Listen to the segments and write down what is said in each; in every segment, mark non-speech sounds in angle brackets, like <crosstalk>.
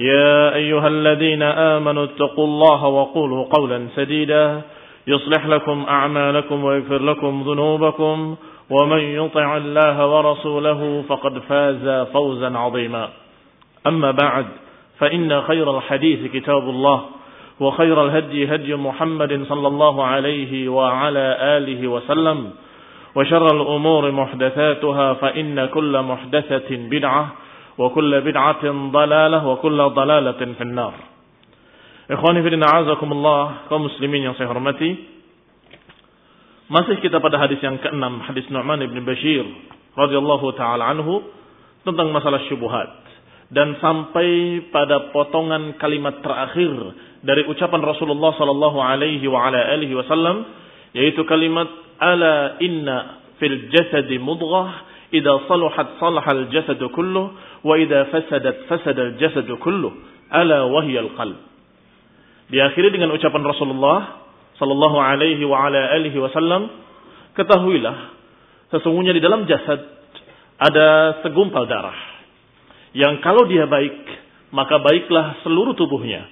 يا أيها الذين آمنوا اتقوا الله وقولوا قولا سديدا يصلح لكم أعمالكم ويغفر لكم ذنوبكم ومن يطع الله ورسوله فقد فاز فوزا عظيما. أما بعد فإن خير الحديث كتاب الله وخير الهدي هدي محمد صلى الله عليه وعلى آله وسلم وشر الأمور محدثاتها فإن كل محدثة بدعة وكل بدعة ضلالة وكل ضلالة في النار Ikhwani fidina azakumullah kaum muslimin yang saya hormati Masih kita pada hadis yang keenam Hadis Nu'man ibn Bashir radhiyallahu taala anhu Tentang masalah syubuhat Dan sampai pada potongan kalimat terakhir Dari ucapan Rasulullah sallallahu alaihi wa ala alihi wasallam Yaitu kalimat Ala inna fil jasadi mudghah Idza saluhat salahal jasadu kulluh wa idza fasadat fasadal jasadu kulluh ala wahyal qalb. Diakhiri dengan ucapan Rasulullah sallallahu alaihi wa ala alihi wasallam, ketahuilah sesungguhnya di dalam jasad ada segumpal darah yang kalau dia baik maka baiklah seluruh tubuhnya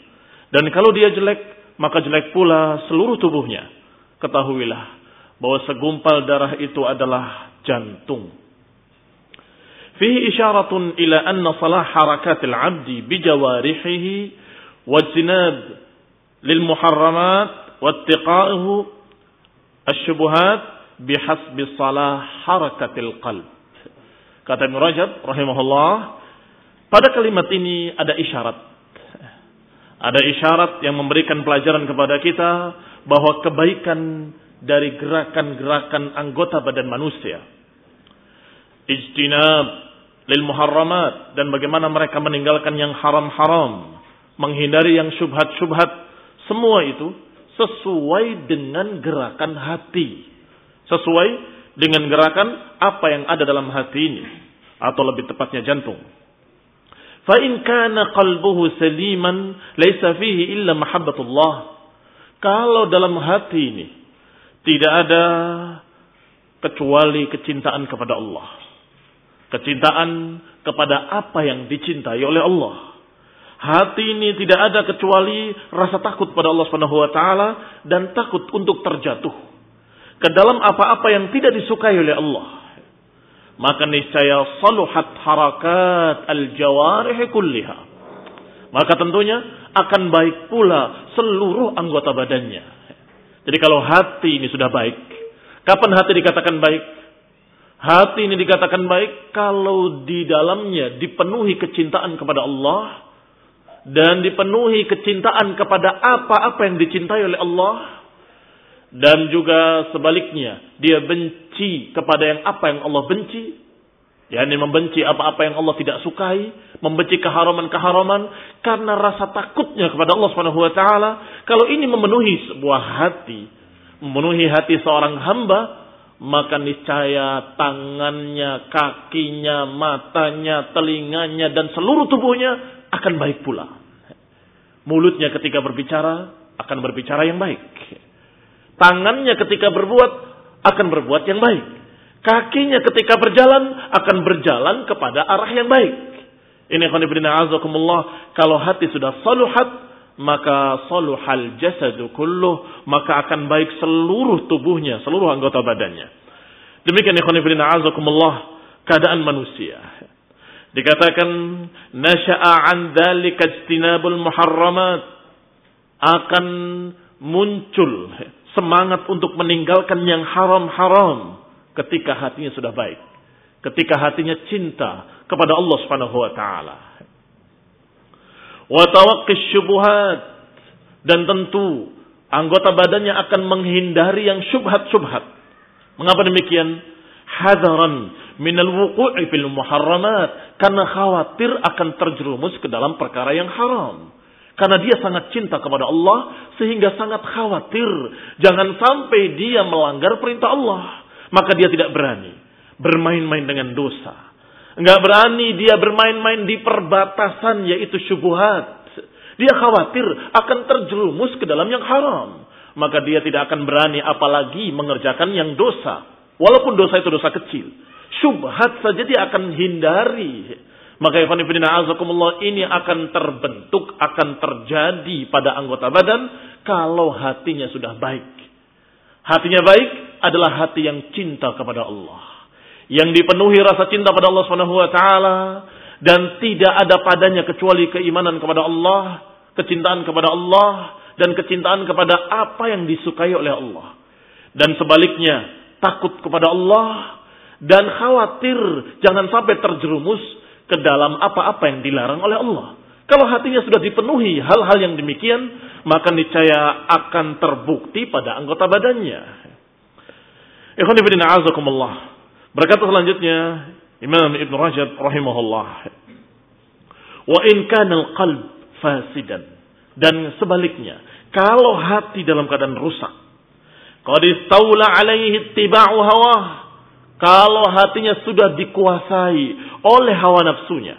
dan kalau dia jelek maka jelek pula seluruh tubuhnya. Ketahuilah bahwa segumpal darah itu adalah jantung. فيه إشارة إلى أن صلاح حركات العبد بجوارحه واجتناب للمحرمات واتقائه الشبهات بحسب صلاح حركة القلب kata Ibn Rajab rahimahullah pada kalimat ini ada isyarat ada isyarat yang memberikan pelajaran kepada kita bahwa kebaikan dari gerakan-gerakan anggota badan manusia ijtinab lil muharramat dan bagaimana mereka meninggalkan yang haram-haram, menghindari yang syubhat-syubhat, semua itu sesuai dengan gerakan hati. Sesuai dengan gerakan apa yang ada dalam hati ini atau lebih tepatnya jantung. Fa in kana qalbuhu saliman laisa fihi illa mahabbatullah. Kalau dalam hati ini tidak ada kecuali kecintaan kepada Allah Kecintaan kepada apa yang dicintai oleh Allah. Hati ini tidak ada kecuali rasa takut pada Allah Subhanahu wa taala dan takut untuk terjatuh ke dalam apa-apa yang tidak disukai oleh Allah. Maka niscaya saluhat harakat al-jawarih kulliha. Maka tentunya akan baik pula seluruh anggota badannya. Jadi kalau hati ini sudah baik, kapan hati dikatakan baik? Hati ini dikatakan baik kalau di dalamnya dipenuhi kecintaan kepada Allah dan dipenuhi kecintaan kepada apa-apa yang dicintai oleh Allah dan juga sebaliknya dia benci kepada yang apa yang Allah benci yakni membenci apa-apa yang Allah tidak sukai, membenci keharaman-keharaman karena rasa takutnya kepada Allah taala. Kalau ini memenuhi sebuah hati, memenuhi hati seorang hamba, maka niscaya tangannya, kakinya, matanya, telinganya, dan seluruh tubuhnya akan baik pula. Mulutnya ketika berbicara akan berbicara yang baik. Tangannya ketika berbuat akan berbuat yang baik. Kakinya ketika berjalan akan berjalan kepada arah yang baik. Ini. Kalau hati sudah saluhat, maka saluhal jasadu kulluh, maka akan baik seluruh tubuhnya, seluruh anggota badannya. Demikian ikhwan fillah azakumullah keadaan manusia. Dikatakan nasya'a an dzalika ijtinabul muharramat akan muncul semangat untuk meninggalkan yang haram-haram ketika hatinya sudah baik. Ketika hatinya cinta kepada Allah Subhanahu wa taala. Wa tawaqqis dan tentu anggota badannya akan menghindari yang syubhat-syubhat. Mengapa demikian? Hadaran minal wuqu'i fil muharramat karena khawatir akan terjerumus ke dalam perkara yang haram. Karena dia sangat cinta kepada Allah sehingga sangat khawatir jangan sampai dia melanggar perintah Allah. Maka dia tidak berani bermain-main dengan dosa. Enggak berani dia bermain-main di perbatasan yaitu syubhat. Dia khawatir akan terjerumus ke dalam yang haram. Maka dia tidak akan berani apalagi mengerjakan yang dosa. Walaupun dosa itu dosa kecil. Syubhat saja dia akan hindari. Maka Ibn Ibn Azakumullah ini akan terbentuk, akan terjadi pada anggota badan kalau hatinya sudah baik. Hatinya baik adalah hati yang cinta kepada Allah. Yang dipenuhi rasa cinta pada Allah Subhanahu wa taala dan tidak ada padanya kecuali keimanan kepada Allah, kecintaan kepada Allah dan kecintaan kepada apa yang disukai oleh Allah. Dan sebaliknya, takut kepada Allah dan khawatir jangan sampai terjerumus ke dalam apa-apa yang dilarang oleh Allah. Kalau hatinya sudah dipenuhi hal-hal yang demikian, maka niscaya akan terbukti pada anggota badannya. Ikhwan a'azakumullah. Berkata selanjutnya Imam Ibn Rajab rahimahullah. Wa in kana al-qalb fasidan. Dan sebaliknya, kalau hati dalam keadaan rusak, qad istawla alaihi ittiba'u hawah kalau hatinya sudah dikuasai oleh hawa nafsunya,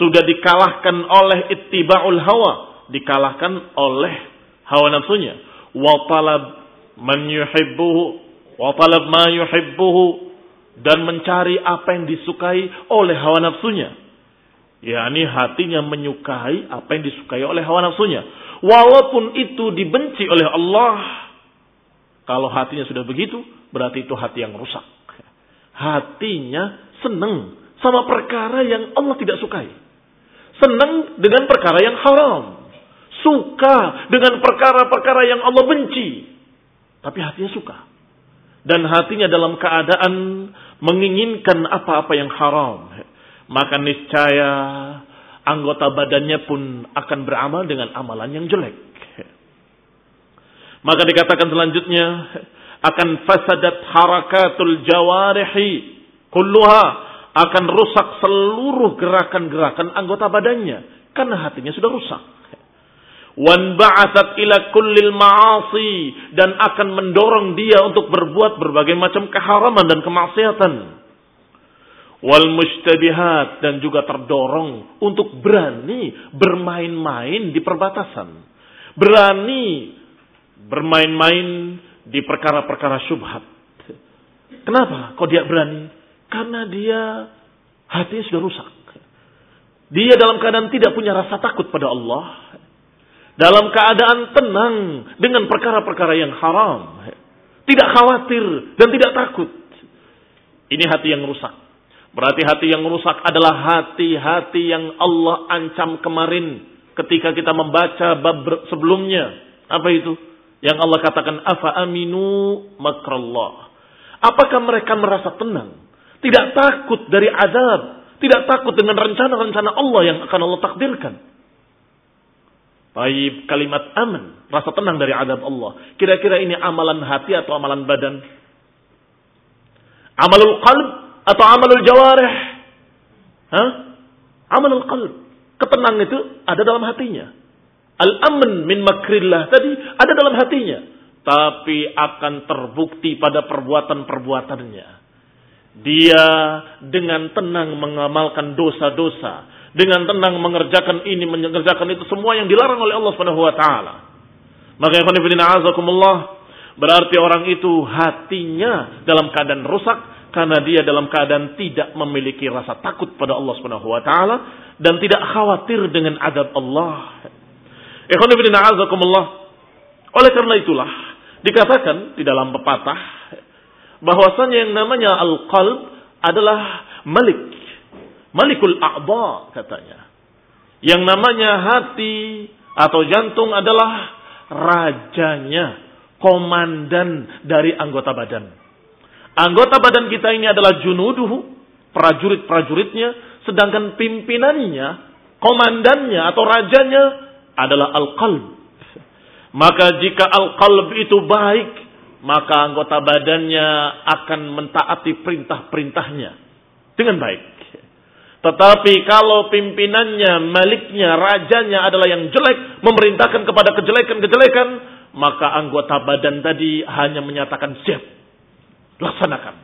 sudah dikalahkan oleh ittiba'ul hawa, dikalahkan oleh hawa nafsunya, wa talab man yuhibbuhu, wa talab ma yuhibbuhu dan mencari apa yang disukai oleh hawa nafsunya. yakni hatinya menyukai apa yang disukai oleh hawa nafsunya. Walaupun itu dibenci oleh Allah, kalau hatinya sudah begitu, berarti itu hati yang rusak hatinya senang sama perkara yang Allah tidak sukai. Senang dengan perkara yang haram. Suka dengan perkara-perkara yang Allah benci. Tapi hatinya suka. Dan hatinya dalam keadaan menginginkan apa-apa yang haram. Maka niscaya anggota badannya pun akan beramal dengan amalan yang jelek. Maka dikatakan selanjutnya, akan fasadat harakatul jawarihi kulluha akan rusak seluruh gerakan-gerakan anggota badannya karena hatinya sudah rusak. Wan ba'atsat ila kullil dan akan mendorong dia untuk berbuat berbagai macam keharaman dan kemaksiatan. Wal mustabihat dan juga terdorong untuk berani bermain-main di perbatasan. Berani bermain-main di perkara-perkara syubhat. Kenapa? Kok dia berani? Karena dia hatinya sudah rusak. Dia dalam keadaan tidak punya rasa takut pada Allah. Dalam keadaan tenang dengan perkara-perkara yang haram. Tidak khawatir dan tidak takut. Ini hati yang rusak. Berarti hati yang rusak adalah hati-hati yang Allah ancam kemarin ketika kita membaca bab sebelumnya. Apa itu? Yang Allah katakan afa aminu makrallah. Apakah mereka merasa tenang? Tidak takut dari azab, tidak takut dengan rencana-rencana Allah yang akan Allah takdirkan. Baik kalimat aman, rasa tenang dari azab Allah. Kira-kira ini amalan hati atau amalan badan? Amalul qalb atau amalul jawarih? Hah? Amalul qalb. Ketenang itu ada dalam hatinya. Al-aman min makrillah tadi ada dalam hatinya. Tapi akan terbukti pada perbuatan-perbuatannya. Dia dengan tenang mengamalkan dosa-dosa. Dengan tenang mengerjakan ini, mengerjakan itu. Semua yang dilarang oleh Allah Subhanahu wa taala. Maka azakumullah berarti orang itu hatinya dalam keadaan rusak karena dia dalam keadaan tidak memiliki rasa takut pada Allah Subhanahu wa taala dan tidak khawatir dengan adab Allah. Oleh karena itulah dikatakan di dalam pepatah bahwasanya yang namanya al-qalb adalah malik. Malikul a'ba katanya. Yang namanya hati atau jantung adalah rajanya, komandan dari anggota badan. Anggota badan kita ini adalah junuduhu, prajurit-prajuritnya, sedangkan pimpinannya, komandannya atau rajanya adalah al-qalb. Maka jika al-qalb itu baik, maka anggota badannya akan mentaati perintah-perintahnya dengan baik. Tetapi kalau pimpinannya, maliknya, rajanya adalah yang jelek, memerintahkan kepada kejelekan-kejelekan, maka anggota badan tadi hanya menyatakan siap. Laksanakan.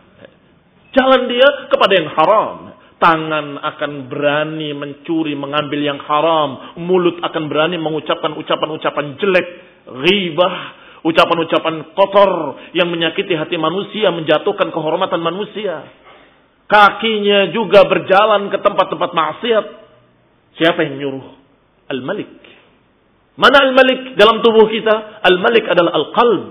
Jalan dia kepada yang haram. Tangan akan berani mencuri, mengambil yang haram. Mulut akan berani mengucapkan ucapan-ucapan jelek, ghibah, ucapan-ucapan kotor yang menyakiti hati manusia, menjatuhkan kehormatan manusia. Kakinya juga berjalan ke tempat-tempat maksiat. Siapa yang nyuruh? Al-Malik. Mana Al-Malik dalam tubuh kita? Al-Malik adalah Al-Qalb.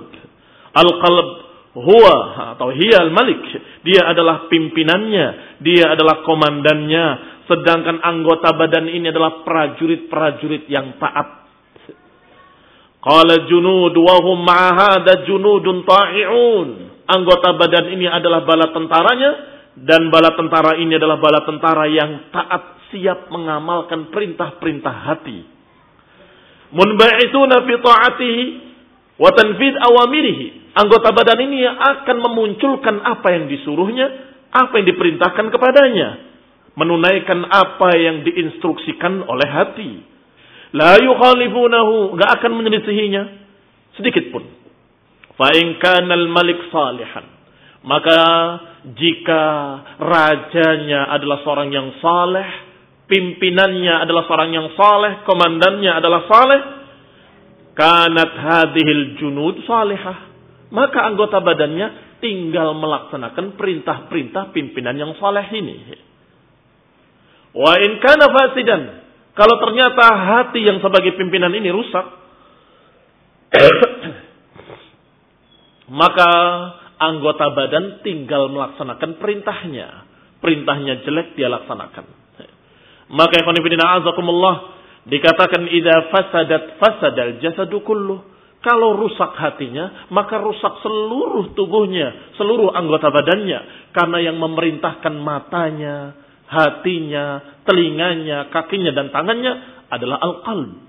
Al-Qalb huwa atau hiya al-malik. Dia adalah pimpinannya, dia adalah komandannya, sedangkan anggota badan ini adalah prajurit-prajurit yang taat. Qala junud wa hum ma'ahada junudun ta'i'un. Anggota badan ini adalah bala tentaranya dan bala tentara ini adalah bala tentara yang taat siap mengamalkan perintah-perintah hati. Munba'itsuna fi ta'atihi wa tanfid awamirihi anggota badan ini akan memunculkan apa yang disuruhnya, apa yang diperintahkan kepadanya. Menunaikan apa yang diinstruksikan oleh hati. La yukhalifunahu, gak akan menyelisihinya sedikit pun. Fa'in kanal malik salihan. Maka jika rajanya adalah seorang yang saleh, pimpinannya adalah seorang yang saleh, komandannya adalah saleh, kanat hadhil junud salihah maka anggota badannya tinggal melaksanakan perintah-perintah pimpinan yang saleh ini. Wa in kana fasidan, kalau ternyata hati yang sebagai pimpinan ini rusak, <coughs> maka anggota badan tinggal melaksanakan perintahnya. Perintahnya jelek dia laksanakan. Maka ikhwanifidina azakumullah dikatakan idza fasadat fasadal jasadu kalau rusak hatinya, maka rusak seluruh tubuhnya, seluruh anggota badannya. Karena yang memerintahkan matanya, hatinya, telinganya, kakinya, dan tangannya adalah al-qalb.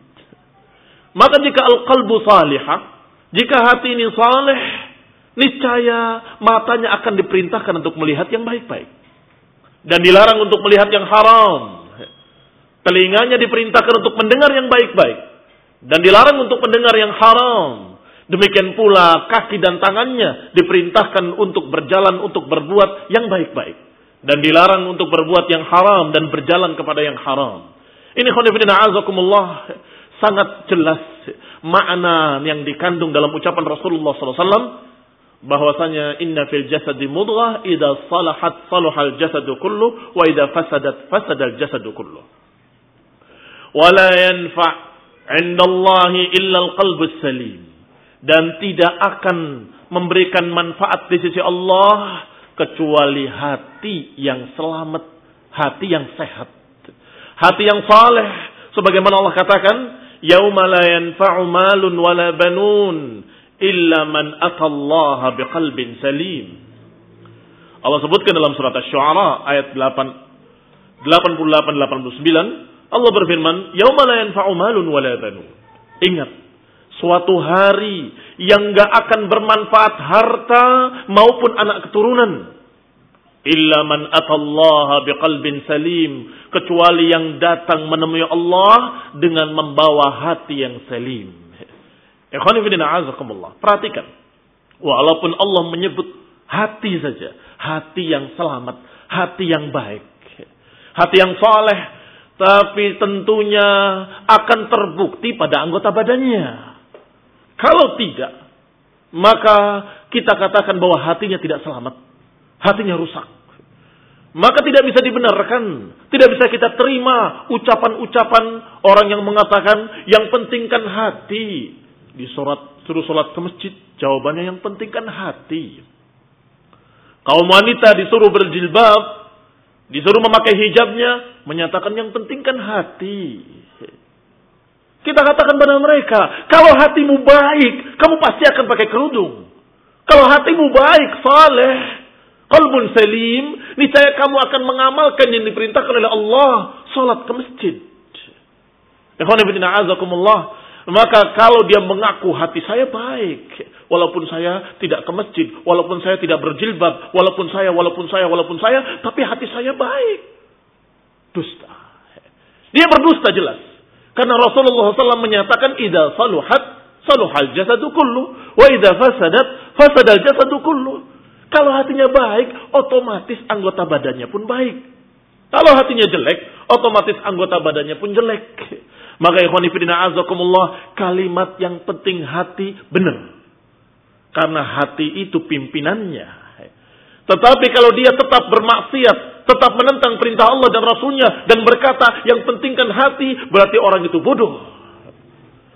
Maka jika al-qalbu salihah, jika hati ini saleh, niscaya matanya akan diperintahkan untuk melihat yang baik-baik. Dan dilarang untuk melihat yang haram. Telinganya diperintahkan untuk mendengar yang baik-baik dan dilarang untuk mendengar yang haram. Demikian pula kaki dan tangannya diperintahkan untuk berjalan untuk berbuat yang baik-baik dan dilarang untuk berbuat yang haram dan berjalan kepada yang haram. Ini khonifidina azakumullah sangat jelas makna yang dikandung dalam ucapan Rasulullah SAW bahwasanya inna fil jasadi mudghah idza salahat salahal jasadu kullu wa idza fasadat fasadal jasadu kullu. Wala yanfa' indallahi illal qalbus salim. Dan tidak akan memberikan manfaat di sisi Allah kecuali hati yang selamat, hati yang sehat, hati yang saleh sebagaimana Allah katakan yauma la yanfa'u malun wala banun illa man atallaha biqalbin salim Allah sebutkan dalam surat Asy-Syu'ara ayat 8 88 89 Allah berfirman, "Yauma la yanfa'u malun wala banun." Ingat, suatu hari yang gak akan bermanfaat harta maupun anak keturunan. Illa man atallaha biqalbin salim. Kecuali yang datang menemui Allah dengan membawa hati yang salim. Perhatikan. Walaupun Allah menyebut hati saja. Hati yang selamat. Hati yang baik. Hati yang soleh tapi tentunya akan terbukti pada anggota badannya. Kalau tidak, maka kita katakan bahwa hatinya tidak selamat. Hatinya rusak. Maka tidak bisa dibenarkan. Tidak bisa kita terima ucapan-ucapan orang yang mengatakan yang pentingkan hati. Di suruh sholat ke masjid. Jawabannya yang pentingkan hati. Kaum wanita disuruh berjilbab. Disuruh memakai hijabnya, menyatakan yang penting kan hati. Kita katakan pada mereka, kalau hatimu baik, kamu pasti akan pakai kerudung. Kalau hatimu baik, saleh, kalbun salim, niscaya kamu akan mengamalkan yang diperintahkan oleh Allah, salat ke masjid. Maka kalau dia mengaku hati saya baik, walaupun saya tidak ke masjid, walaupun saya tidak berjilbab, walaupun saya, walaupun saya, walaupun saya, tapi hati saya baik. Dusta. Dia berdusta jelas. Karena Rasulullah SAW menyatakan idza saluhat saluhal jasadu kullu wa idza fasadat fasadal jasadu kullu. Kalau hatinya baik, otomatis anggota badannya pun baik. Kalau hatinya jelek, otomatis anggota badannya pun jelek. Maka ikhwan fillah azakumullah, kalimat yang penting hati benar. Karena hati itu pimpinannya. Tetapi kalau dia tetap bermaksiat, tetap menentang perintah Allah dan Rasulnya dan berkata yang pentingkan hati berarti orang itu bodoh.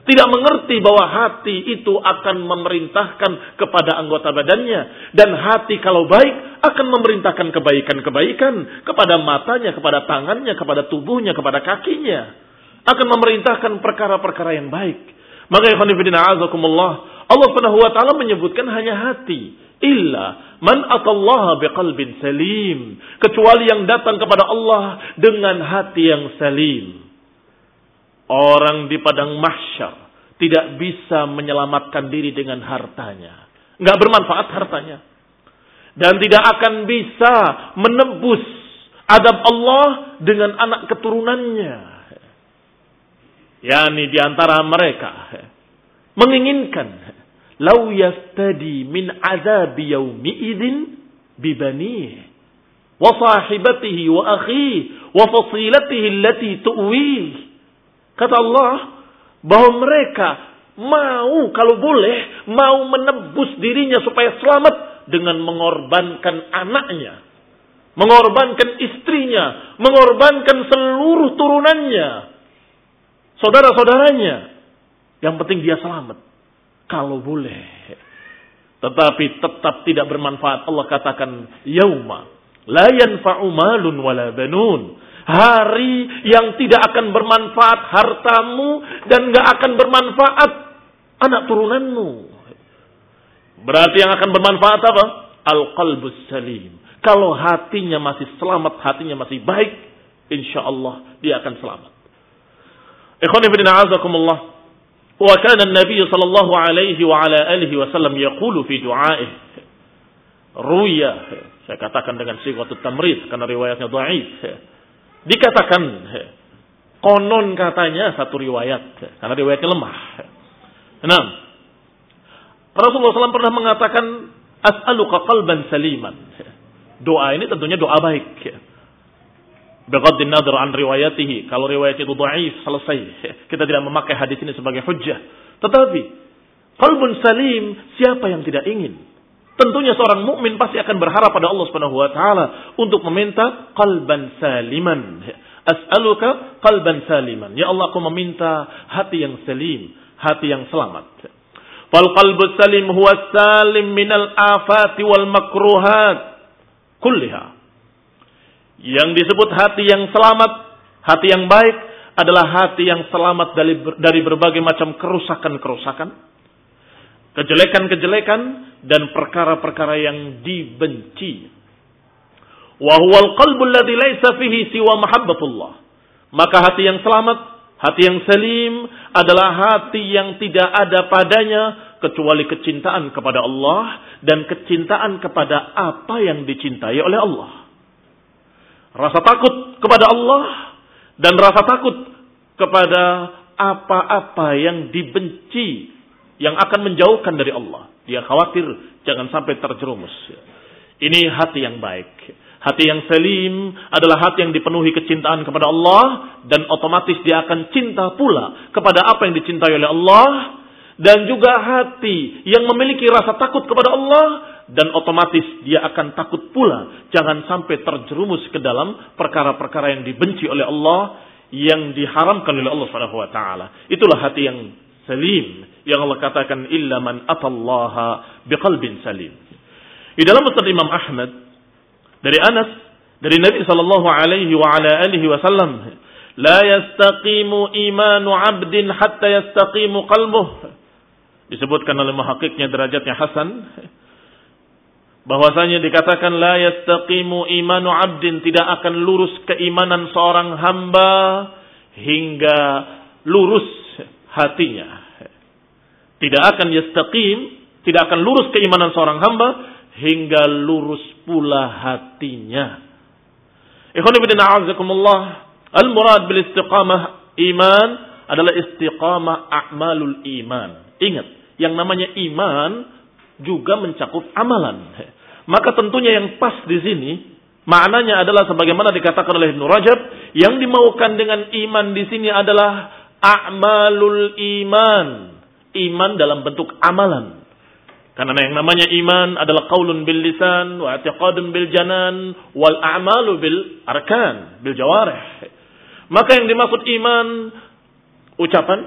Tidak mengerti bahwa hati itu akan memerintahkan kepada anggota badannya. Dan hati kalau baik akan memerintahkan kebaikan-kebaikan kepada matanya, kepada tangannya, kepada tubuhnya, kepada kakinya. Akan memerintahkan perkara-perkara yang baik. Maka ya azakumullah. Allah Subhanahu wa menyebutkan hanya hati. Illa man atallaha biqalbin salim. Kecuali yang datang kepada Allah dengan hati yang salim. Orang di padang mahsyar tidak bisa menyelamatkan diri dengan hartanya. Nggak bermanfaat hartanya. Dan tidak akan bisa menebus adab Allah dengan anak keturunannya yakni di antara mereka menginginkan lau yastadi min azab yaumi idin bibanih wa sahibatihi wa akhihi wa fasilatihi allati tu'wih kata Allah bahwa mereka mau kalau boleh mau menebus dirinya supaya selamat dengan mengorbankan anaknya mengorbankan istrinya mengorbankan seluruh turunannya saudara-saudaranya yang penting dia selamat kalau boleh. Tetapi tetap tidak bermanfaat. Allah katakan, Yauma. La yanfa'u malun wala banun. Hari yang tidak akan bermanfaat hartamu dan gak akan bermanfaat anak turunanmu. Berarti yang akan bermanfaat apa? Al-qalbus salim. Kalau hatinya masih selamat, hatinya masih baik, insya Allah dia akan selamat. Ikhwan ibn a'azakumullah. Wa kana an-nabiy sallallahu alaihi wa ala alihi wasallam yaqulu fi du'a'ihi. Ruya. Saya katakan dengan sifat tamrid karena riwayatnya dhaif. Dikatakan konon katanya satu riwayat karena riwayatnya lemah. Enam. Rasulullah SAW pernah mengatakan as'aluka qalban saliman. Doa ini tentunya doa baik Bagaddin nadar an riwayatihi. Kalau riwayat itu dhaif, selesai. <laughs> Kita tidak memakai hadis ini sebagai hujjah. Tetapi, kalbun salim, siapa yang tidak ingin? Tentunya seorang mukmin pasti akan berharap pada Allah Subhanahu wa taala untuk meminta qalban saliman. As'aluka qalban saliman. Ya Allah, aku meminta hati yang salim, hati yang selamat. Fal qalbu salim huwa salim minal afati wal makruhat kulliha. Yang disebut hati yang selamat, hati yang baik adalah hati yang selamat dari, dari berbagai macam kerusakan-kerusakan, kejelekan-kejelekan dan perkara-perkara yang dibenci. Wa huwal qalbu siwa mahabbatullah. Maka hati yang selamat, hati yang salim adalah hati yang tidak ada padanya kecuali kecintaan kepada Allah dan kecintaan kepada apa yang dicintai oleh Allah rasa takut kepada Allah dan rasa takut kepada apa-apa yang dibenci yang akan menjauhkan dari Allah. Dia khawatir jangan sampai terjerumus. Ini hati yang baik. Hati yang selim adalah hati yang dipenuhi kecintaan kepada Allah dan otomatis dia akan cinta pula kepada apa yang dicintai oleh Allah dan juga hati yang memiliki rasa takut kepada Allah dan otomatis dia akan takut pula jangan sampai terjerumus ke dalam perkara-perkara yang dibenci oleh Allah yang diharamkan oleh Allah Subhanahu wa taala. Itulah hati yang salim yang Allah katakan illa man atallaha biqalbin salim. Di dalam Musnad Imam Ahmad dari Anas dari Nabi sallallahu alaihi wa ala alihi wasallam La yastaqimu imanu 'abdin hatta yastaqimu qalbuh. Disebutkan oleh muhakkiknya derajatnya Hasan bahwasanya dikatakan la yastaqimu imanu 'abdin tidak akan lurus keimanan seorang hamba hingga lurus hatinya. Tidak akan yastaqim, tidak akan lurus keimanan seorang hamba hingga lurus pula hatinya. Ikhwan ibn a'azakumullah, Al-murad bil istiqamah iman adalah istiqamah a'malul iman. Ingat, yang namanya iman juga mencakup amalan. Maka tentunya yang pas di sini maknanya adalah sebagaimana dikatakan oleh Ibnu Rajab, yang dimaukan dengan iman di sini adalah a'malul iman. Iman dalam bentuk amalan. Karena yang namanya iman adalah qaulun bil lisan wa i'tiqadun bil janan wal a'malu bil arkan, bil jawarih. Maka yang dimaksud iman ucapan,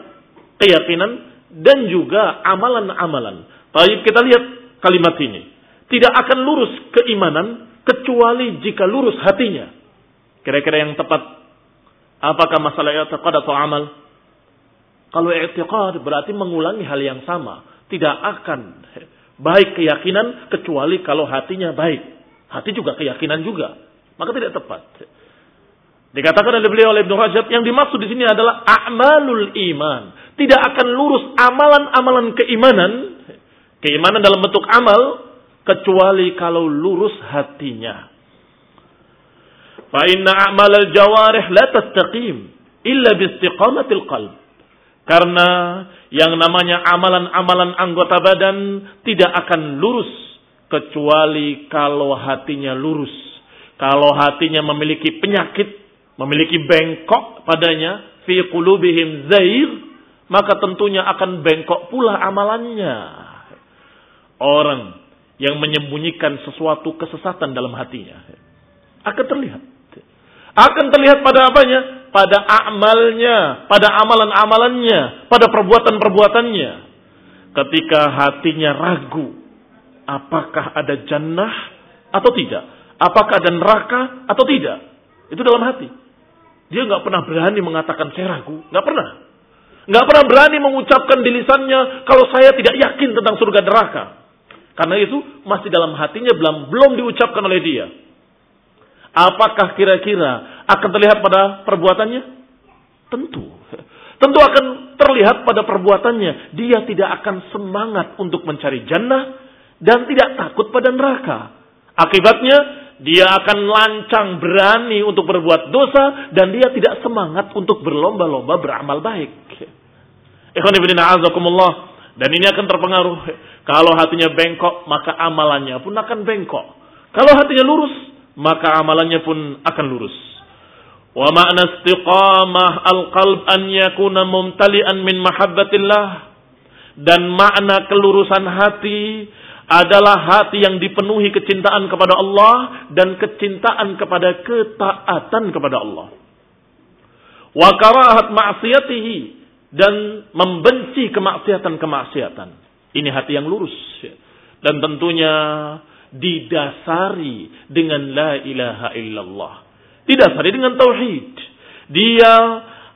keyakinan dan juga amalan-amalan. Baik kita lihat kalimat ini. Tidak akan lurus keimanan kecuali jika lurus hatinya. Kira-kira yang tepat apakah masalah i'tiqad atau amal? Kalau i'tiqad berarti mengulangi hal yang sama, tidak akan baik keyakinan kecuali kalau hatinya baik. Hati juga keyakinan juga. Maka tidak tepat. Dikatakan oleh beliau oleh Ibnu Rajab yang dimaksud di sini adalah a'malul iman. Tidak akan lurus amalan-amalan keimanan, keimanan dalam bentuk amal kecuali kalau lurus hatinya. Fa inna a'malal jawarih la tastaqim illa bi istiqamatil qalb. Karena yang namanya amalan-amalan anggota badan tidak akan lurus kecuali kalau hatinya lurus. Kalau hatinya memiliki penyakit memiliki bengkok padanya fi qulubihim zair maka tentunya akan bengkok pula amalannya. Orang yang menyembunyikan sesuatu kesesatan dalam hatinya akan terlihat. Akan terlihat pada apanya? Pada amalnya pada amalan-amalannya pada perbuatan-perbuatannya. Ketika hatinya ragu apakah ada jannah atau tidak? Apakah ada neraka atau tidak? Itu dalam hati. Dia nggak pernah berani mengatakan saya ragu, nggak pernah. Nggak pernah berani mengucapkan di lisannya kalau saya tidak yakin tentang surga neraka. Karena itu masih dalam hatinya belum belum diucapkan oleh dia. Apakah kira-kira akan terlihat pada perbuatannya? Tentu. Tentu akan terlihat pada perbuatannya. Dia tidak akan semangat untuk mencari jannah dan tidak takut pada neraka. Akibatnya dia akan lancang berani untuk berbuat dosa dan dia tidak semangat untuk berlomba-lomba beramal baik. Ikhwan ibn a'azakumullah. Dan ini akan terpengaruh. Kalau hatinya bengkok, maka amalannya pun akan bengkok. Kalau hatinya lurus, maka amalannya pun akan lurus. Wa ma'na istiqamah al-qalb an yakuna mumtali'an min mahabbatillah. Dan makna kelurusan hati adalah hati yang dipenuhi kecintaan kepada Allah dan kecintaan kepada ketaatan kepada Allah. Wa karahat ma'siyatihi dan membenci kemaksiatan-kemaksiatan. Ini hati yang lurus dan tentunya didasari dengan la ilaha illallah. Didasari dengan tauhid. Dia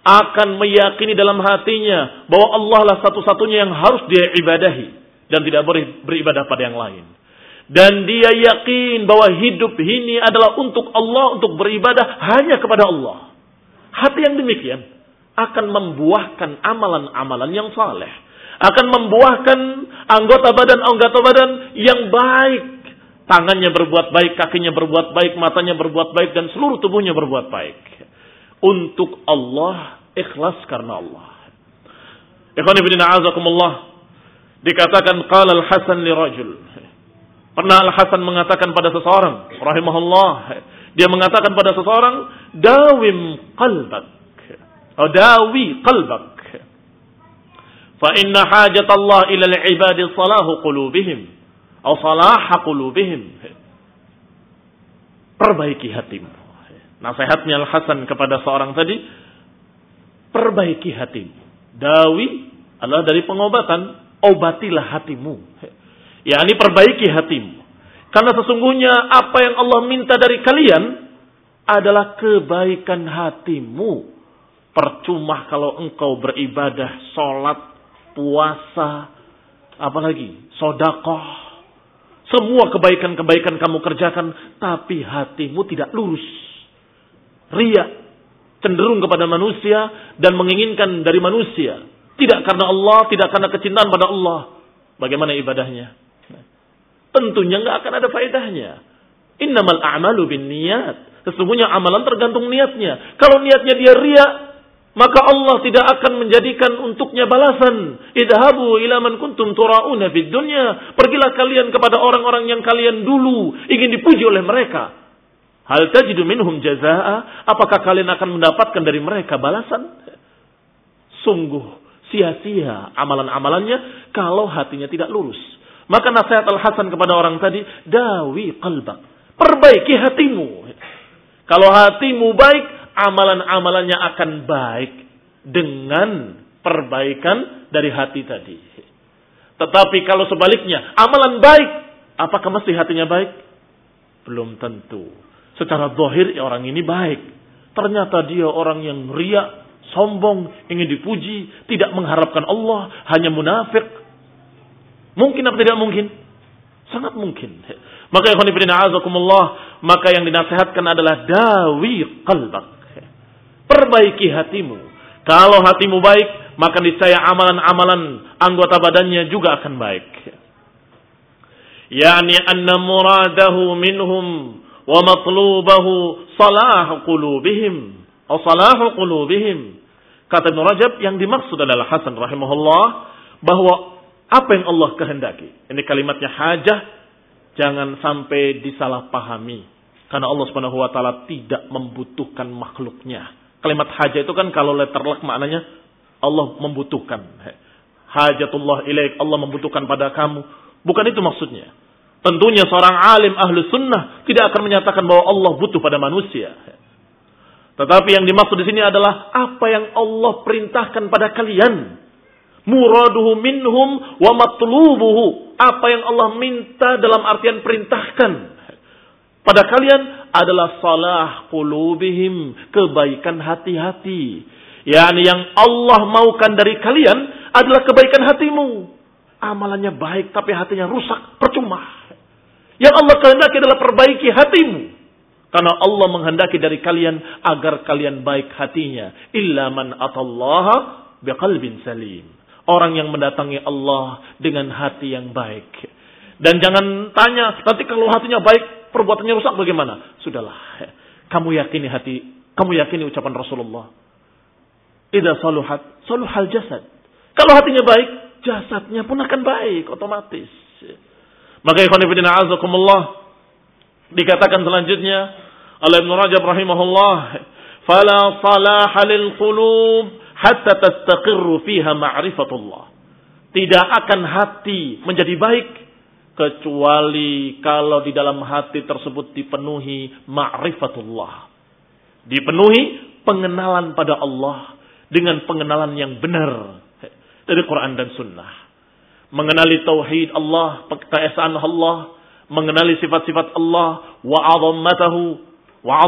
akan meyakini dalam hatinya bahwa Allah lah satu-satunya yang harus dia ibadahi dan tidak boleh beribadah pada yang lain. Dan dia yakin bahwa hidup ini adalah untuk Allah, untuk beribadah hanya kepada Allah. Hati yang demikian akan membuahkan amalan-amalan yang saleh. Akan membuahkan anggota badan-anggota badan yang baik. Tangannya berbuat baik, kakinya berbuat baik, matanya berbuat baik, dan seluruh tubuhnya berbuat baik. Untuk Allah, ikhlas karena Allah. Ikhwan ibn a'azakumullah. Dikatakan qala al-Hasan li rajul. Pernah Al-Hasan mengatakan pada seseorang, rahimahullah, dia mengatakan pada seseorang, dawim qalbak. Atau dawi qalbak. Fa inna hajat Allah ila al-ibadi salahu qulubihim. Atau salaha qulubihim. Perbaiki hatimu. Nasihatnya Al-Hasan kepada seorang tadi, perbaiki hatimu. Dawi adalah dari pengobatan obatilah hatimu. Ya, ini perbaiki hatimu. Karena sesungguhnya apa yang Allah minta dari kalian adalah kebaikan hatimu. Percuma kalau engkau beribadah, sholat, puasa, apalagi sodakoh. Semua kebaikan-kebaikan kamu kerjakan, tapi hatimu tidak lurus. Ria, cenderung kepada manusia dan menginginkan dari manusia. Tidak karena Allah, tidak karena kecintaan pada Allah. Bagaimana ibadahnya? Tentunya nggak akan ada faedahnya. Innamal a'malu bin niat. Sesungguhnya amalan tergantung niatnya. Kalau niatnya dia ria, maka Allah tidak akan menjadikan untuknya balasan. Idhabu ila man kuntum tura'una fid dunya. Pergilah kalian kepada orang-orang yang kalian dulu ingin dipuji oleh mereka. Hal tajidu minhum jazaa? Apakah kalian akan mendapatkan dari mereka balasan? Sungguh sia-sia amalan-amalannya kalau hatinya tidak lurus. Maka nasihat Al-Hasan kepada orang tadi, dawi qalbak. Perbaiki hatimu. Kalau hatimu baik, amalan-amalannya akan baik dengan perbaikan dari hati tadi. Tetapi kalau sebaliknya, amalan baik, apakah mesti hatinya baik? Belum tentu. Secara dohir ya orang ini baik. Ternyata dia orang yang riak, sombong, ingin dipuji, tidak mengharapkan Allah, hanya munafik. Mungkin atau tidak mungkin? Sangat mungkin. Maka ikhwan azakumullah, maka yang dinasehatkan adalah dawi qalbak. Perbaiki hatimu. Kalau hatimu baik, maka niscaya amalan-amalan anggota badannya juga akan baik. Yani anna muradahu minhum wa matlubahu salah qulubihim atau salahu qulubihim. Kata Ibn Rajab yang dimaksud adalah Hasan rahimahullah bahwa apa yang Allah kehendaki. Ini kalimatnya hajah jangan sampai disalahpahami. Karena Allah Subhanahu wa taala tidak membutuhkan makhluknya. Kalimat hajah itu kan kalau letterlek maknanya Allah membutuhkan. Hajatullah ilaik Allah membutuhkan pada kamu. Bukan itu maksudnya. Tentunya seorang alim ahlu sunnah tidak akan menyatakan bahwa Allah butuh pada manusia. Tetapi yang dimaksud di sini adalah apa yang Allah perintahkan pada kalian muraduhu minhum wa matlubuhu. Apa yang Allah minta dalam artian perintahkan pada kalian adalah salah qulubihim, kebaikan hati-hati. Yani yang Allah maukan dari kalian adalah kebaikan hatimu. Amalannya baik tapi hatinya rusak, percuma. Yang Allah kehendaki adalah perbaiki hatimu. Karena Allah menghendaki dari kalian agar kalian baik hatinya. Illa man atallaha biqalbin salim. Orang yang mendatangi Allah dengan hati yang baik. Dan jangan tanya, nanti kalau hatinya baik, perbuatannya rusak bagaimana? Sudahlah. Kamu yakini hati, kamu yakini ucapan Rasulullah. Idza saluhat, saluhal jasad. Kalau hatinya baik, jasadnya pun akan baik otomatis. Maka ikhwan fillah azakumullah dikatakan selanjutnya oleh Ibn Rajab rahimahullah, "Fala salaha lil qulub hatta tastaqirru fiha ma'rifatullah. Tidak akan hati menjadi baik kecuali kalau di dalam hati tersebut dipenuhi ma'rifatullah. Dipenuhi pengenalan pada Allah dengan pengenalan yang benar dari Quran dan Sunnah. Mengenali tauhid Allah, keesaan Allah, mengenali sifat-sifat Allah, wa wa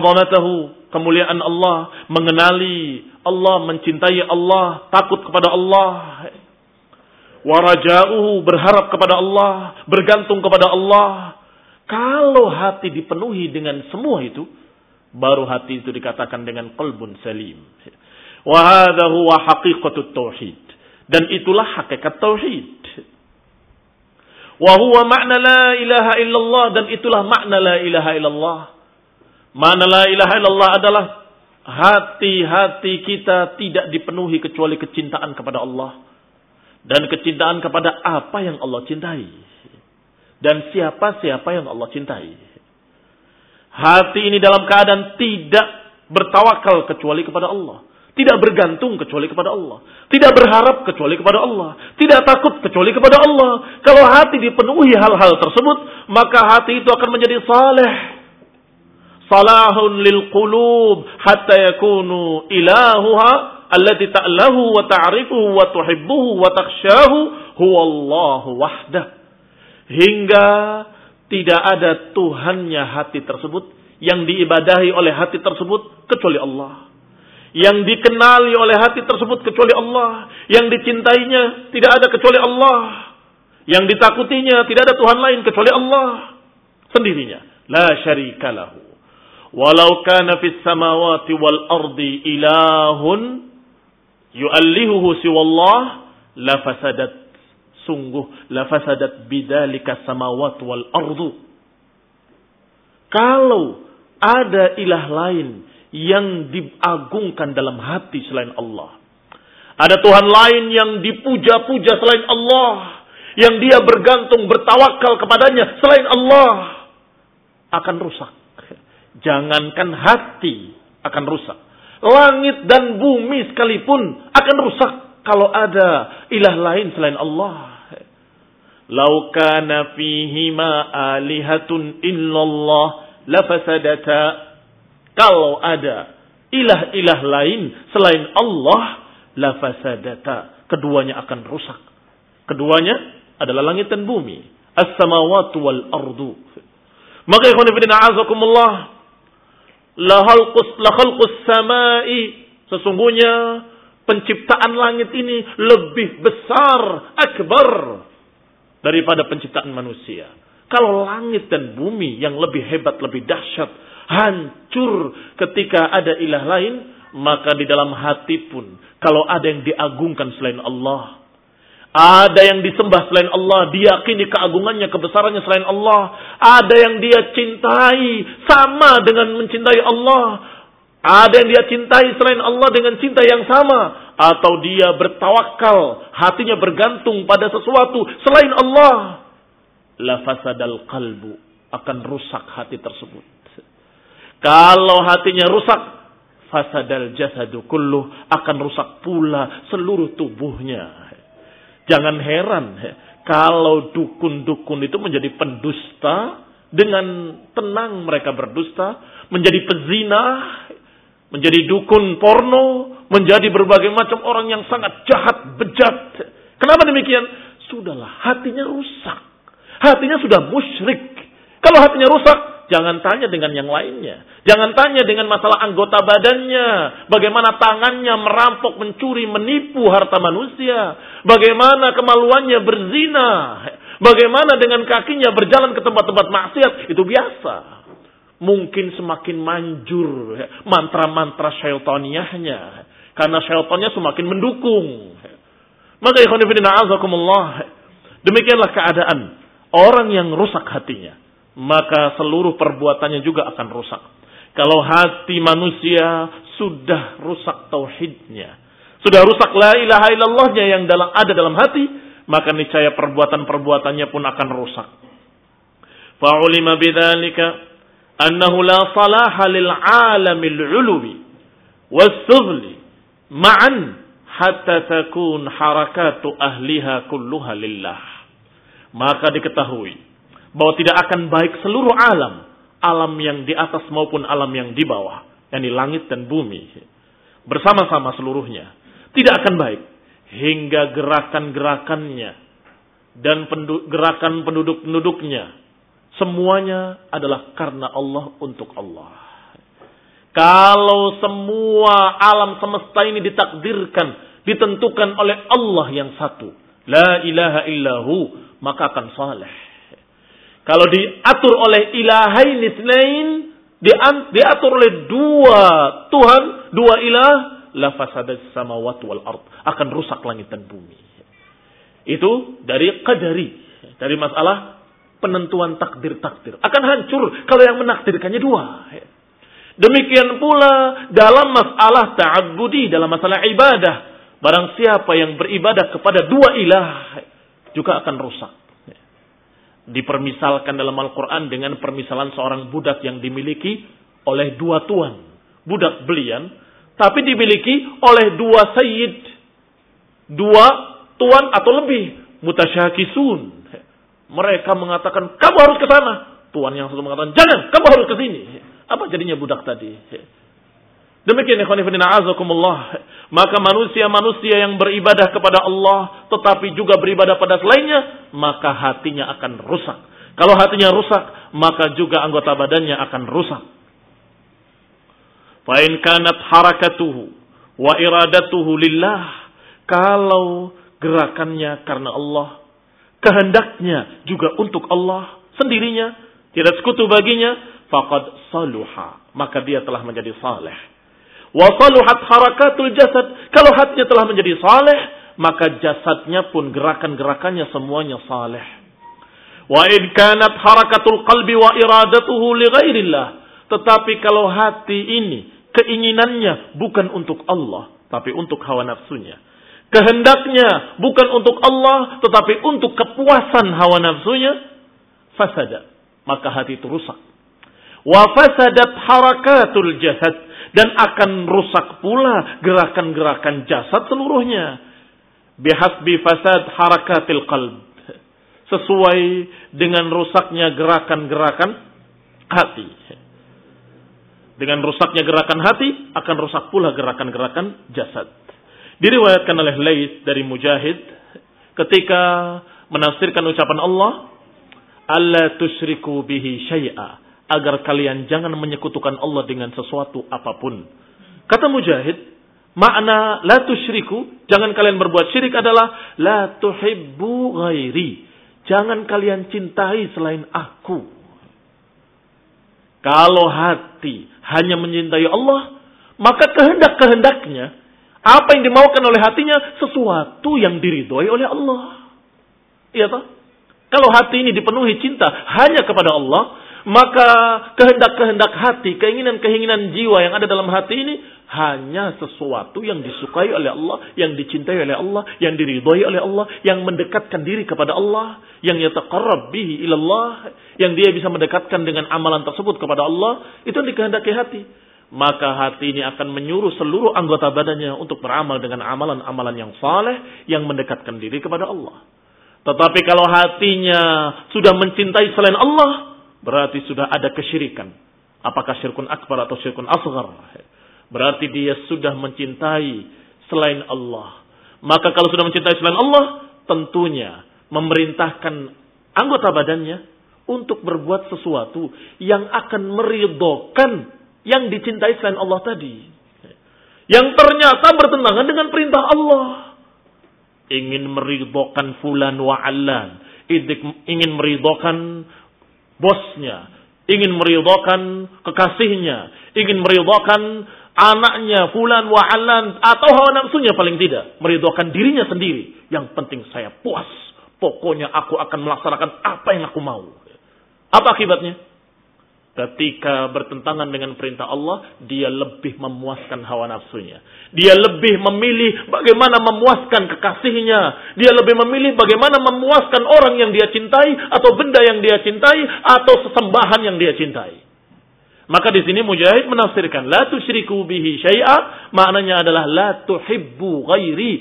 kemuliaan Allah, mengenali Allah, mencintai Allah, takut kepada Allah. Waraja'uhu berharap kepada Allah, bergantung kepada Allah. Kalau hati dipenuhi dengan semua itu, baru hati itu dikatakan dengan qalbun salim. Wahada huwa tauhid. Dan itulah hakikat tauhid. Wahuwa makna la ilaha illallah dan itulah makna la ilaha illallah. Makna la ilaha illallah adalah hati-hati kita tidak dipenuhi kecuali kecintaan kepada Allah dan kecintaan kepada apa yang Allah cintai dan siapa-siapa yang Allah cintai. Hati ini dalam keadaan tidak bertawakal kecuali kepada Allah. Tidak bergantung kecuali kepada Allah. Tidak berharap kecuali kepada Allah. Tidak takut kecuali kepada Allah. Kalau hati dipenuhi hal-hal tersebut, maka hati itu akan menjadi saleh salahun lil qulub hatta yakunu ilahuha allati ta'lahu wa ta'rifuhu wa tuhibbuhu wa takhshahu huwa Allah wahdah hingga tidak ada Tuhannya hati tersebut yang diibadahi oleh hati tersebut kecuali Allah Yang dikenali oleh hati tersebut kecuali Allah. Yang dicintainya tidak ada kecuali Allah. Yang ditakutinya tidak ada Tuhan lain kecuali Allah. Sendirinya. La syarika lahu. Walau kana fis samawati wal ardi ilahun yu'allihuhu siwallah la fasadat sungguh la fasadat bidzalika samawati wal ardu kalau ada ilah lain yang diagungkan dalam hati selain Allah. Ada Tuhan lain yang dipuja-puja selain Allah. Yang dia bergantung, bertawakal kepadanya selain Allah. Akan rusak. Jangankan hati akan rusak. Langit dan bumi sekalipun akan rusak kalau ada ilah lain selain Allah. Lau kana fihima alihatun illallah lafasadata kalau ada ilah-ilah lain selain Allah, la fasadata. Keduanya akan rusak. Keduanya adalah langit dan bumi. As-samawatu wal ardu. Maka ikhwan fillah a'azakumullah la khalqus la khalqus samai sesungguhnya penciptaan langit ini lebih besar, akbar daripada penciptaan manusia. Kalau langit dan bumi yang lebih hebat, lebih dahsyat, hancur ketika ada ilah lain, maka di dalam hati pun kalau ada yang diagungkan selain Allah, ada yang disembah selain Allah, diyakini keagungannya, kebesarannya selain Allah, ada yang dia cintai sama dengan mencintai Allah, ada yang dia cintai selain Allah dengan cinta yang sama, atau dia bertawakal, hatinya bergantung pada sesuatu selain Allah, la fasadal qalbu akan rusak hati tersebut. Kalau hatinya rusak, fasadal jasadu kulluh akan rusak pula seluruh tubuhnya. Jangan heran kalau dukun-dukun itu menjadi pendusta dengan tenang mereka berdusta, menjadi pezina, menjadi dukun porno, menjadi berbagai macam orang yang sangat jahat, bejat. Kenapa demikian? Sudahlah, hatinya rusak. Hatinya sudah musyrik. Kalau hatinya rusak, Jangan tanya dengan yang lainnya. Jangan tanya dengan masalah anggota badannya. Bagaimana tangannya merampok, mencuri, menipu harta manusia. Bagaimana kemaluannya berzina. Bagaimana dengan kakinya berjalan ke tempat-tempat maksiat. Itu biasa. Mungkin semakin manjur mantra-mantra syaitaniahnya. Karena syaitannya semakin mendukung. Maka ikhwanifidina azakumullah. Demikianlah keadaan orang yang rusak hatinya maka seluruh perbuatannya juga akan rusak. Kalau hati manusia sudah rusak tauhidnya, sudah rusak la ilaha illallahnya yang dalam ada dalam hati, maka niscaya perbuatan-perbuatannya pun akan rusak. Fa'ulima bidzalika annahu la salaha lil alamil ulwi was-sufli ma'an hatta takun harakatu ahliha kulluha lillah. Maka diketahui bahwa tidak akan baik seluruh alam, alam yang di atas maupun alam yang di bawah, yang di langit dan bumi, bersama-sama seluruhnya, tidak akan baik hingga gerakan-gerakannya dan gerakan penduduk-penduduknya semuanya adalah karena Allah untuk Allah. Kalau semua alam semesta ini ditakdirkan, ditentukan oleh Allah yang satu, la ilaha illahu, maka akan saleh kalau diatur oleh ilahain isnain, diatur oleh dua Tuhan, dua ilah, la samawati wal ard. Akan rusak langit dan bumi. Itu dari qadari. Dari masalah penentuan takdir-takdir. Akan hancur kalau yang menakdirkannya dua. Demikian pula dalam masalah ta'abbudi, dalam masalah ibadah. Barang siapa yang beribadah kepada dua ilah, juga akan rusak dipermisalkan dalam Al-Quran dengan permisalan seorang budak yang dimiliki oleh dua tuan. Budak belian, tapi dimiliki oleh dua sayyid. Dua tuan atau lebih. Mutasyakisun. Mereka mengatakan, kamu harus ke sana. Tuan yang satu mengatakan, jangan, kamu harus ke sini. Apa jadinya budak tadi? Demikian ikhwanifidina azakumullah. Maka manusia-manusia yang beribadah kepada Allah tetapi juga beribadah pada selainnya, maka hatinya akan rusak. Kalau hatinya rusak, maka juga anggota badannya akan rusak. Fa'in kanat harakatuhu wa iradatuhu lillah kalau gerakannya karena Allah kehendaknya juga untuk Allah sendirinya tidak sekutu baginya faqad saluha maka dia telah menjadi saleh wa saluhat harakatul jasad. Kalau hatinya telah menjadi saleh maka jasadnya pun gerakan-gerakannya semuanya saleh. Wa in kanat harakatul qalbi wa iradatuhu li ghairillah. Tetapi kalau hati ini keinginannya bukan untuk Allah tapi untuk hawa nafsunya. Kehendaknya bukan untuk Allah tetapi untuk kepuasan hawa nafsunya fasada. Maka hati itu rusak. Wa fasadat harakatul jasad dan akan rusak pula gerakan-gerakan jasad seluruhnya. Bihasbi fasad harakatil qalb. Sesuai dengan rusaknya gerakan-gerakan hati. Dengan rusaknya gerakan hati akan rusak pula gerakan-gerakan jasad. Diriwayatkan oleh Lais dari Mujahid ketika menafsirkan ucapan Allah, "Alla tusyriku bihi syai'a," agar kalian jangan menyekutukan Allah dengan sesuatu apa pun. Kata Mujahid, makna la tusyriku, jangan kalian berbuat syirik adalah la tuhibbu ghairi. Jangan kalian cintai selain aku. Kalau hati hanya mencintai Allah, maka kehendak-kehendaknya, apa yang dimaukan oleh hatinya, sesuatu yang diridhoi oleh Allah. Iya toh? Kalau hati ini dipenuhi cinta hanya kepada Allah, maka kehendak-kehendak hati, keinginan-keinginan jiwa yang ada dalam hati ini hanya sesuatu yang disukai oleh Allah, yang dicintai oleh Allah, yang diridhoi oleh Allah, yang mendekatkan diri kepada Allah, yang yataqarrab bihi ilallah, yang dia bisa mendekatkan dengan amalan tersebut kepada Allah, itu yang dikehendaki hati. Maka hati ini akan menyuruh seluruh anggota badannya untuk beramal dengan amalan-amalan yang saleh, yang mendekatkan diri kepada Allah. Tetapi kalau hatinya sudah mencintai selain Allah, berarti sudah ada kesyirikan. Apakah syirkun akbar atau syirkun asghar? Berarti dia sudah mencintai selain Allah. Maka kalau sudah mencintai selain Allah, tentunya memerintahkan anggota badannya untuk berbuat sesuatu yang akan meridhokan yang dicintai selain Allah tadi. Yang ternyata bertentangan dengan perintah Allah. Ingin meridhokan fulan wa alan. Ingin meridhokan bosnya. Ingin meridhokan kekasihnya. Ingin meridhokan anaknya, fulan, wa'alan, atau hawa nafsunya paling tidak. Meridhokan dirinya sendiri. Yang penting saya puas. Pokoknya aku akan melaksanakan apa yang aku mau. Apa akibatnya? Ketika bertentangan dengan perintah Allah, dia lebih memuaskan hawa nafsunya. Dia lebih memilih bagaimana memuaskan kekasihnya. Dia lebih memilih bagaimana memuaskan orang yang dia cintai, atau benda yang dia cintai, atau sesembahan yang dia cintai. Maka di sini Mujahid menafsirkan la tusyriku bihi syai'a maknanya adalah la tuhibbu ghairi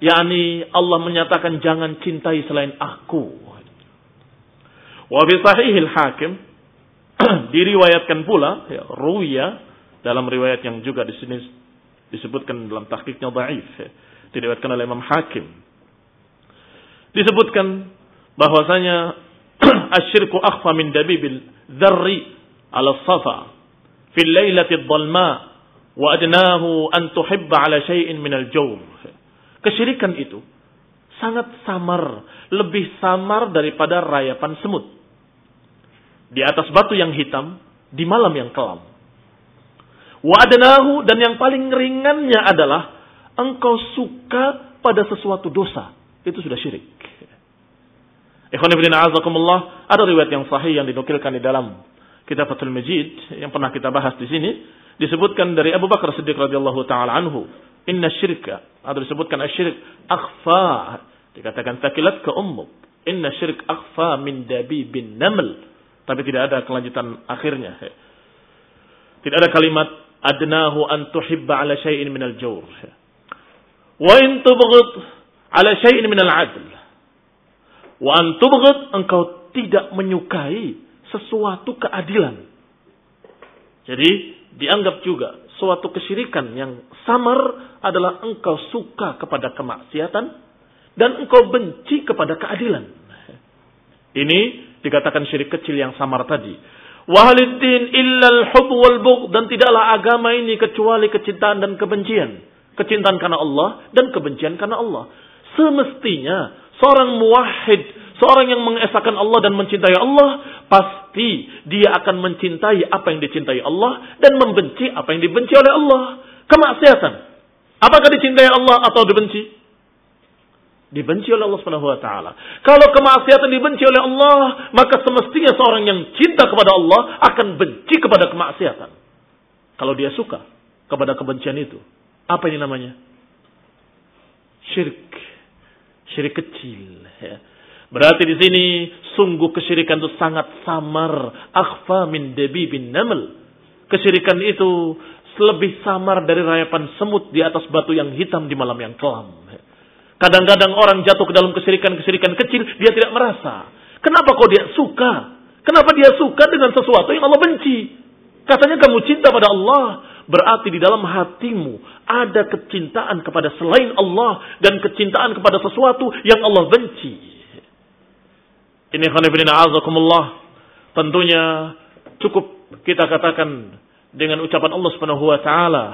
yakni Allah menyatakan jangan cintai selain aku. Wa fi hakim <clears throat> diriwayatkan pula ya, ruya dalam riwayat yang juga di sini disebutkan dalam tahqiqnya dhaif ya, diriwayatkan oleh Imam Hakim. Disebutkan bahwasanya <clears throat> asyirku akhfa min dabibil dzarri ala safa fil lailati dhalma wa adnahu an tuhibba ala syai'in min al-jawm kesyirikan itu sangat samar lebih samar daripada rayapan semut di atas batu yang hitam di malam yang kelam. Wa adnahu dan yang paling ringannya adalah engkau suka pada sesuatu dosa. Itu sudah syirik. Ikhwan ibn a'azakumullah ada riwayat yang sahih yang dinukilkan di dalam kitab Fathul Majid yang pernah kita bahas di sini. Disebutkan dari Abu Bakar Siddiq radhiyallahu taala anhu inna syirka atau disebutkan asyirik akhfa dikatakan takilat ke ummuk. Inna syirik akhfa min dabi bin naml tapi tidak ada kelanjutan akhirnya tidak ada kalimat adnahu an tuhibba ala syai'in min al-jawr wa in tubghid ala syai'in min al-adl wa an tubghid engkau tidak menyukai sesuatu keadilan. Jadi dianggap juga suatu kesyirikan yang samar adalah engkau suka kepada kemaksiatan dan engkau benci kepada keadilan. Ini dikatakan syirik kecil yang samar tadi. Wahaliddin illal hub wal dan tidaklah agama ini kecuali kecintaan dan kebencian. Kecintaan karena Allah dan kebencian karena Allah. Semestinya seorang muwahhid, seorang yang mengesahkan Allah dan mencintai Allah, pasti dia akan mencintai apa yang dicintai Allah dan membenci apa yang dibenci oleh Allah. Kemaksiatan. Apakah dicintai Allah atau dibenci? Dibenci oleh Allah Subhanahu wa taala. Kalau kemaksiatan dibenci oleh Allah, maka semestinya seorang yang cinta kepada Allah akan benci kepada kemaksiatan. Kalau dia suka kepada kebencian itu, apa ini namanya? Syirik. Syirik kecil. Ya. Berarti di sini sungguh kesyirikan itu sangat samar. Akhfa min debi bin naml. Kesyirikan itu lebih samar dari rayapan semut di atas batu yang hitam di malam yang kelam. Kadang-kadang orang jatuh ke dalam kesyirikan-kesyirikan kecil, dia tidak merasa. Kenapa kok dia suka? Kenapa dia suka dengan sesuatu yang Allah benci? Katanya kamu cinta pada Allah, berarti di dalam hatimu ada kecintaan kepada selain Allah dan kecintaan kepada sesuatu yang Allah benci. Ini khanifidina azakumullah. Tentunya cukup kita katakan dengan ucapan Allah Subhanahu wa taala,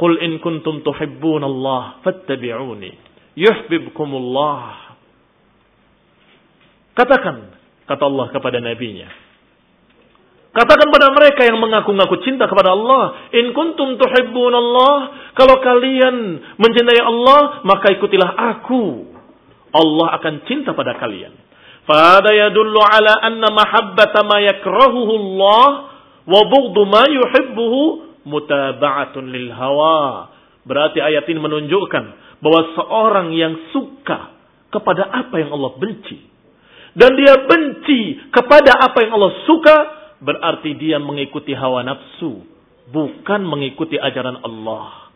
"Qul in kuntum Allah fattabi'uni yuhibbukumullah." Katakan kata Allah kepada nabinya, Katakan pada mereka yang mengaku-ngaku cinta kepada Allah, in kuntum tuhibbun Allah, kalau kalian mencintai Allah, maka ikutilah aku. Allah akan cinta pada kalian. Fada yadullu ala anna mahabbata ma yakrahuhu Allah wa bughdu ma yuhibbuhu mutaba'atun lil hawa. Berarti ayat ini menunjukkan bahwa seorang yang suka kepada apa yang Allah benci dan dia benci kepada apa yang Allah suka berarti dia mengikuti hawa nafsu, bukan mengikuti ajaran Allah.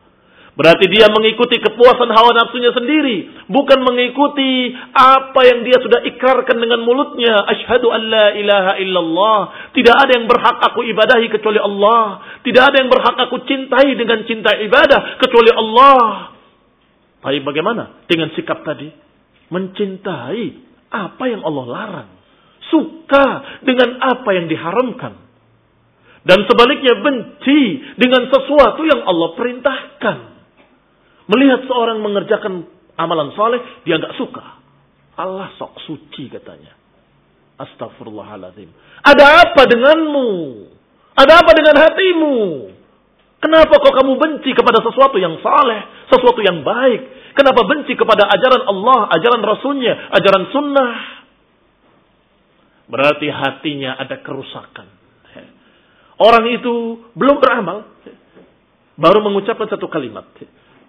Berarti dia mengikuti kepuasan hawa nafsunya sendiri, bukan mengikuti apa yang dia sudah ikrarkan dengan mulutnya. Asyhadu an la ilaha illallah. Tidak ada yang berhak aku ibadahi kecuali Allah. Tidak ada yang berhak aku cintai dengan cinta ibadah kecuali Allah. Tapi bagaimana dengan sikap tadi? Mencintai apa yang Allah larang suka dengan apa yang diharamkan. Dan sebaliknya benci dengan sesuatu yang Allah perintahkan. Melihat seorang mengerjakan amalan soleh, dia nggak suka. Allah sok suci katanya. Astagfirullahaladzim. Ada apa denganmu? Ada apa dengan hatimu? Kenapa kok kamu benci kepada sesuatu yang saleh, sesuatu yang baik? Kenapa benci kepada ajaran Allah, ajaran Rasulnya, ajaran sunnah? Berarti hatinya ada kerusakan. Orang itu belum beramal. Baru mengucapkan satu kalimat.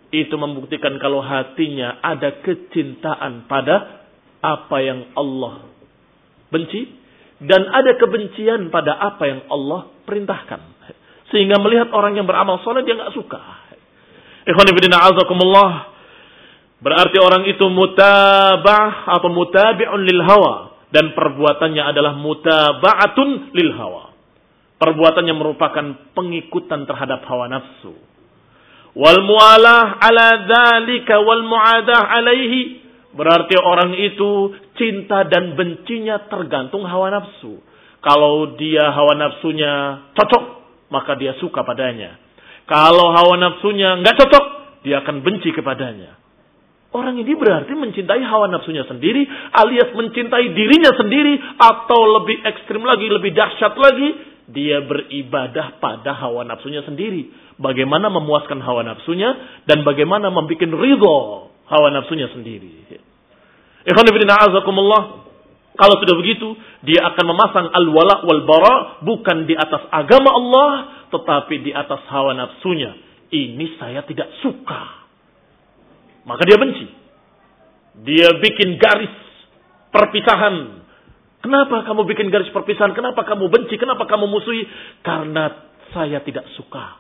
Itu membuktikan kalau hatinya ada kecintaan pada apa yang Allah benci. Dan ada kebencian pada apa yang Allah perintahkan. Sehingga melihat orang yang beramal soleh dia nggak suka. Ikhwanifidina azakumullah. Berarti orang itu mutabah atau mutabi'un lil hawa dan perbuatannya adalah mutaba'atun lil hawa. Perbuatannya merupakan pengikutan terhadap hawa nafsu. Wal mualah ala dzalika wal muadah alaihi berarti orang itu cinta dan bencinya tergantung hawa nafsu. Kalau dia hawa nafsunya cocok, maka dia suka padanya. Kalau hawa nafsunya nggak cocok, dia akan benci kepadanya. Orang ini berarti mencintai hawa nafsunya sendiri alias mencintai dirinya sendiri atau lebih ekstrim lagi, lebih dahsyat lagi, dia beribadah pada hawa nafsunya sendiri. Bagaimana memuaskan hawa nafsunya dan bagaimana membuat ridho hawa nafsunya sendiri. Ikhwan azakumullah. Kalau sudah begitu, dia akan memasang al-wala wal bara bukan di atas agama Allah, tetapi di atas hawa nafsunya. Ini saya tidak suka. Maka dia benci. Dia bikin garis perpisahan. Kenapa kamu bikin garis perpisahan? Kenapa kamu benci? Kenapa kamu musuhi? Karena saya tidak suka.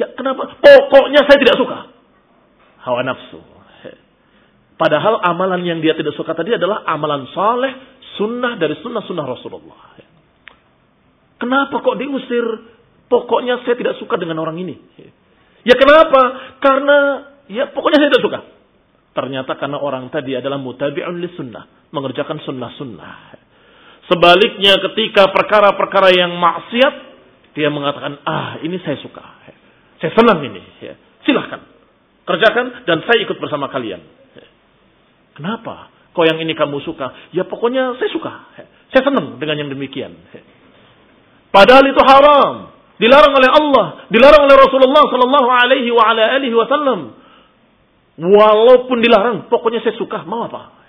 Ya kenapa? Pokoknya saya tidak suka. Hawa nafsu. Padahal amalan yang dia tidak suka tadi adalah amalan saleh, sunnah dari sunnah-sunnah Rasulullah. Kenapa kok diusir? Pokoknya saya tidak suka dengan orang ini. Ya kenapa? Karena ya pokoknya saya tidak suka. Ternyata karena orang tadi adalah mutabi'un li sunnah. Mengerjakan sunnah-sunnah. Sebaliknya ketika perkara-perkara yang maksiat. Dia mengatakan, ah ini saya suka. Saya senang ini. Silahkan. kerjakan dan saya ikut bersama kalian. Kenapa? Kau yang ini kamu suka? Ya pokoknya saya suka. Saya senang dengan yang demikian. Padahal itu haram, dilarang oleh Allah, dilarang oleh Rasulullah sallallahu alaihi wa ala alihi wasallam. Walaupun dilarang, pokoknya saya suka, mau apa?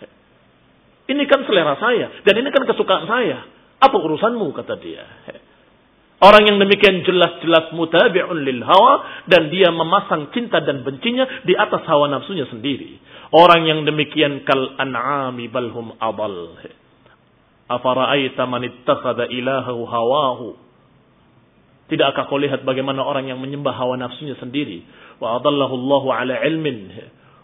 Ini kan selera saya dan ini kan kesukaan saya. Apa urusanmu kata dia? Orang yang demikian jelas-jelas mutabi'un lil hawa dan dia memasang cinta dan bencinya di atas hawa nafsunya sendiri. Orang yang demikian kal an'ami balhum adal. Afara'aita man ittakhadha ilahahu hawahu. Tidakkah kau lihat bagaimana orang yang menyembah hawa nafsunya sendiri? Wa adallahu Allahu ala ilmin.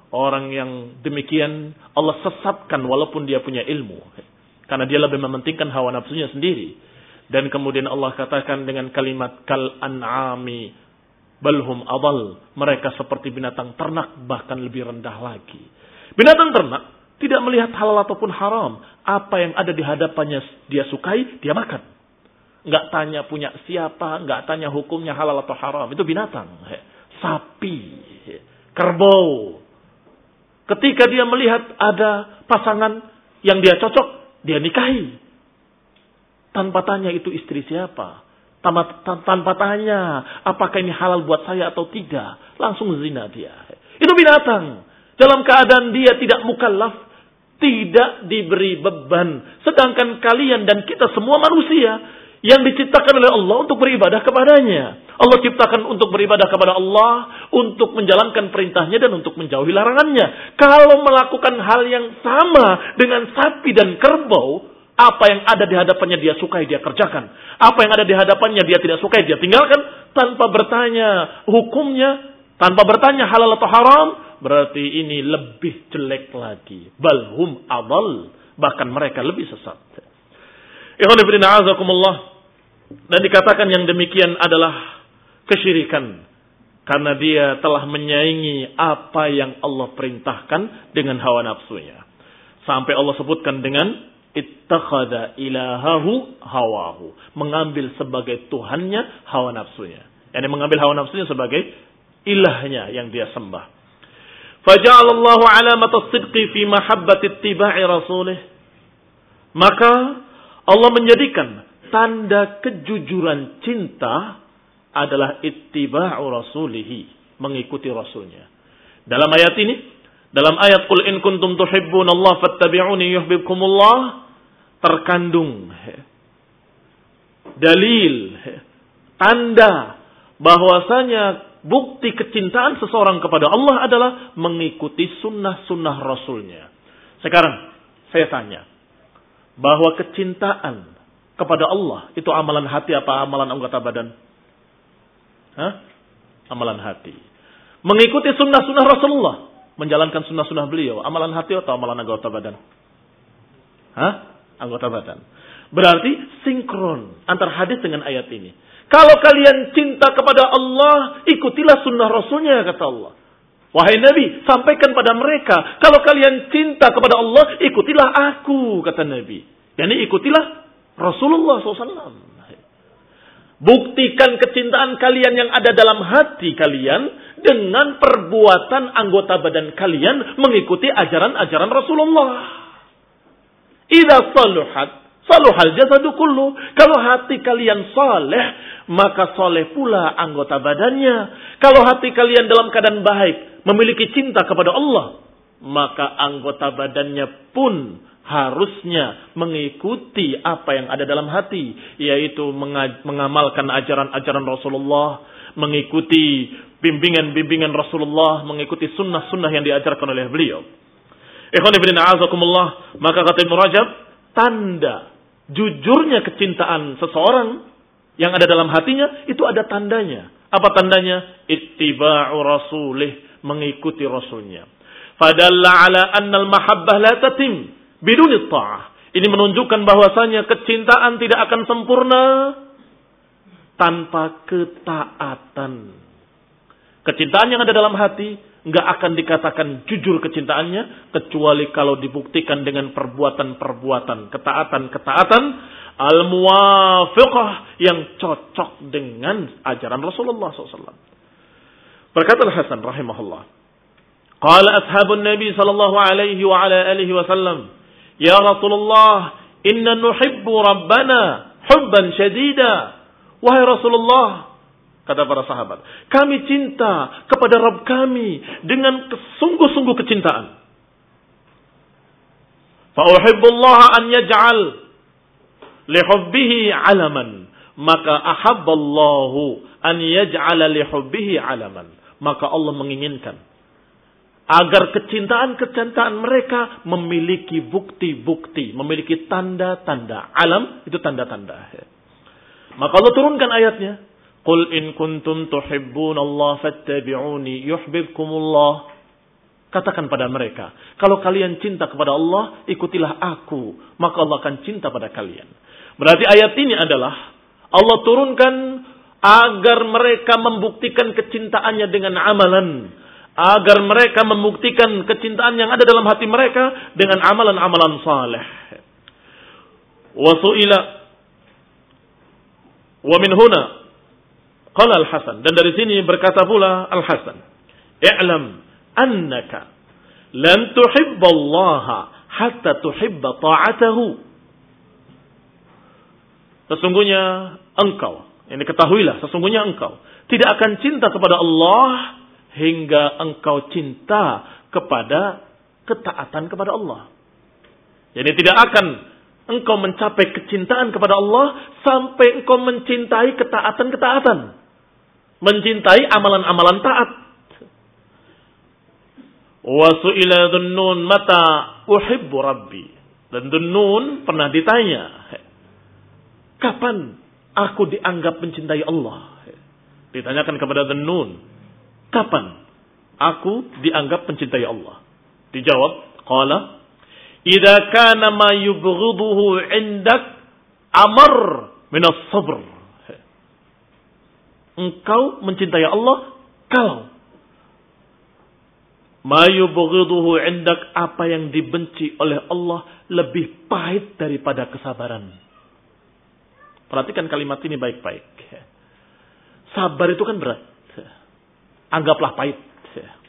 Orang yang demikian Allah sesatkan walaupun dia punya ilmu. Karena dia lebih mementingkan hawa nafsunya sendiri. Dan kemudian Allah katakan dengan kalimat kal an'ami balhum adal. Mereka seperti binatang ternak bahkan lebih rendah lagi. Binatang ternak tidak melihat halal ataupun haram. Apa yang ada di hadapannya dia sukai, dia makan. Nggak tanya punya siapa, nggak tanya hukumnya halal atau haram. Itu binatang. Sapi, kerbau. Ketika dia melihat ada pasangan yang dia cocok, dia nikahi. Tanpa tanya itu istri siapa. Tanpa, tanpa tanya apakah ini halal buat saya atau tidak. Langsung zina dia. Itu binatang. Dalam keadaan dia tidak mukallaf. Tidak diberi beban. Sedangkan kalian dan kita semua manusia. Yang diciptakan oleh Allah untuk beribadah kepadanya. Allah ciptakan untuk beribadah kepada Allah. Untuk menjalankan perintahnya dan untuk menjauhi larangannya. Kalau melakukan hal yang sama dengan sapi dan kerbau apa yang ada di hadapannya dia sukai dia kerjakan. Apa yang ada di hadapannya dia tidak sukai dia tinggalkan tanpa bertanya hukumnya, tanpa bertanya halal atau haram, berarti ini lebih jelek lagi. Balhum adal, bahkan mereka lebih sesat. Dan dikatakan yang demikian adalah kesyirikan. Karena dia telah menyaingi apa yang Allah perintahkan dengan hawa nafsunya. Sampai Allah sebutkan dengan ittakhadha ilahahu hawahu. Mengambil sebagai Tuhannya hawa nafsunya. Yani mengambil hawa nafsunya sebagai ilahnya yang dia sembah. Faja'alallahu alamat as-sidqi fi mahabbati rasulih. Maka Allah menjadikan tanda kejujuran cinta adalah ittiba'u rasulihi. Mengikuti rasulnya. Dalam ayat ini dalam ayat Qul in kuntum Allah fattabi'uni yuhibbukumullah terkandung dalil tanda bahwasanya bukti kecintaan seseorang kepada Allah adalah mengikuti sunnah-sunnah Rasulnya. Sekarang saya tanya, bahwa kecintaan kepada Allah itu amalan hati apa amalan anggota badan? Hah? Amalan hati. Mengikuti sunnah-sunnah Rasulullah menjalankan sunnah-sunnah beliau, amalan hati atau amalan anggota badan? Hah? Anggota badan. Berarti sinkron antara hadis dengan ayat ini. Kalau kalian cinta kepada Allah, ikutilah sunnah Rasulnya, kata Allah. Wahai Nabi, sampaikan pada mereka, kalau kalian cinta kepada Allah, ikutilah aku, kata Nabi. Yani ikutilah Rasulullah SAW. Buktikan kecintaan kalian yang ada dalam hati kalian dengan perbuatan anggota badan kalian mengikuti ajaran-ajaran Rasulullah. Idza saluhat, saluhal jasadu kullu. Kalau hati kalian saleh, maka saleh pula anggota badannya. Kalau hati kalian dalam keadaan baik, memiliki cinta kepada Allah, maka anggota badannya pun harusnya mengikuti apa yang ada dalam hati, yaitu mengamalkan ajaran-ajaran Rasulullah, mengikuti bimbingan-bimbingan Rasulullah, mengikuti sunnah-sunnah yang diajarkan oleh beliau. Ikhwan ibn a'azakumullah, maka kata Ibn tanda jujurnya kecintaan seseorang yang ada dalam hatinya, itu ada tandanya. Apa tandanya? Ittiba'u rasulih, mengikuti rasulnya. Fadalla ala annal mahabbah la tatim biduni ta'ah. Ini menunjukkan bahwasanya kecintaan tidak akan sempurna tanpa ketaatan. Kecintaan yang ada dalam hati nggak akan dikatakan jujur kecintaannya kecuali kalau dibuktikan dengan perbuatan-perbuatan, ketaatan-ketaatan al-muwafiqah yang cocok dengan ajaran Rasulullah SAW. Berkata Hasan rahimahullah, Qala ashabun Nabi sallallahu alaihi wa ala alihi wasallam, "Ya Rasulullah, inna nuhibbu rabbana hubban syadida." Wahai Rasulullah, kata para sahabat, kami cinta kepada Rabb kami dengan sungguh-sungguh kecintaan. Fa uhibbullaha an yaj'al li hubbihi 'alaman. Maka ahabballahu an yaj'ala li hubbihi 'alaman. Maka Allah menginginkan agar kecintaan-kecintaan mereka memiliki bukti-bukti, memiliki tanda-tanda. Alam itu tanda-tanda. Maka Allah turunkan ayatnya. Qul in kuntum Allah fattabi'uni yuhibbukumullah. Katakan pada mereka, kalau kalian cinta kepada Allah, ikutilah aku, maka Allah akan cinta pada kalian. Berarti ayat ini adalah Allah turunkan agar mereka membuktikan kecintaannya dengan amalan, agar mereka membuktikan kecintaan yang ada dalam hati mereka dengan amalan-amalan saleh. Wasuila wa min huna qala al-Hasan dan dari sini berkata pula al-Hasan, "I'lam annaka lan tuhibballaha hatta tuhibba ta'atahu. Sesungguhnya engkau, ini ketahuilah, sesungguhnya engkau tidak akan cinta kepada Allah hingga engkau cinta kepada ketaatan kepada Allah. Jadi tidak akan engkau mencapai kecintaan kepada Allah sampai engkau mencintai ketaatan-ketaatan. Mencintai amalan-amalan taat. Wa su'ila dhunnun mata uhibbu rabbi. Dan Dhunnun pernah ditanya, kapan aku dianggap mencintai Allah? Ditanyakan kepada Dhunnun, kapan aku dianggap mencintai Allah? Dijawab, qala, "Idza kana ma yubghiduhu 'indak amar min as-sabr." Engkau mencintai Allah kalau Mayubghiduhu indak apa yang dibenci oleh Allah lebih pahit daripada kesabaran. Perhatikan kalimat ini baik-baik. Sabar itu kan berat. Anggaplah pahit.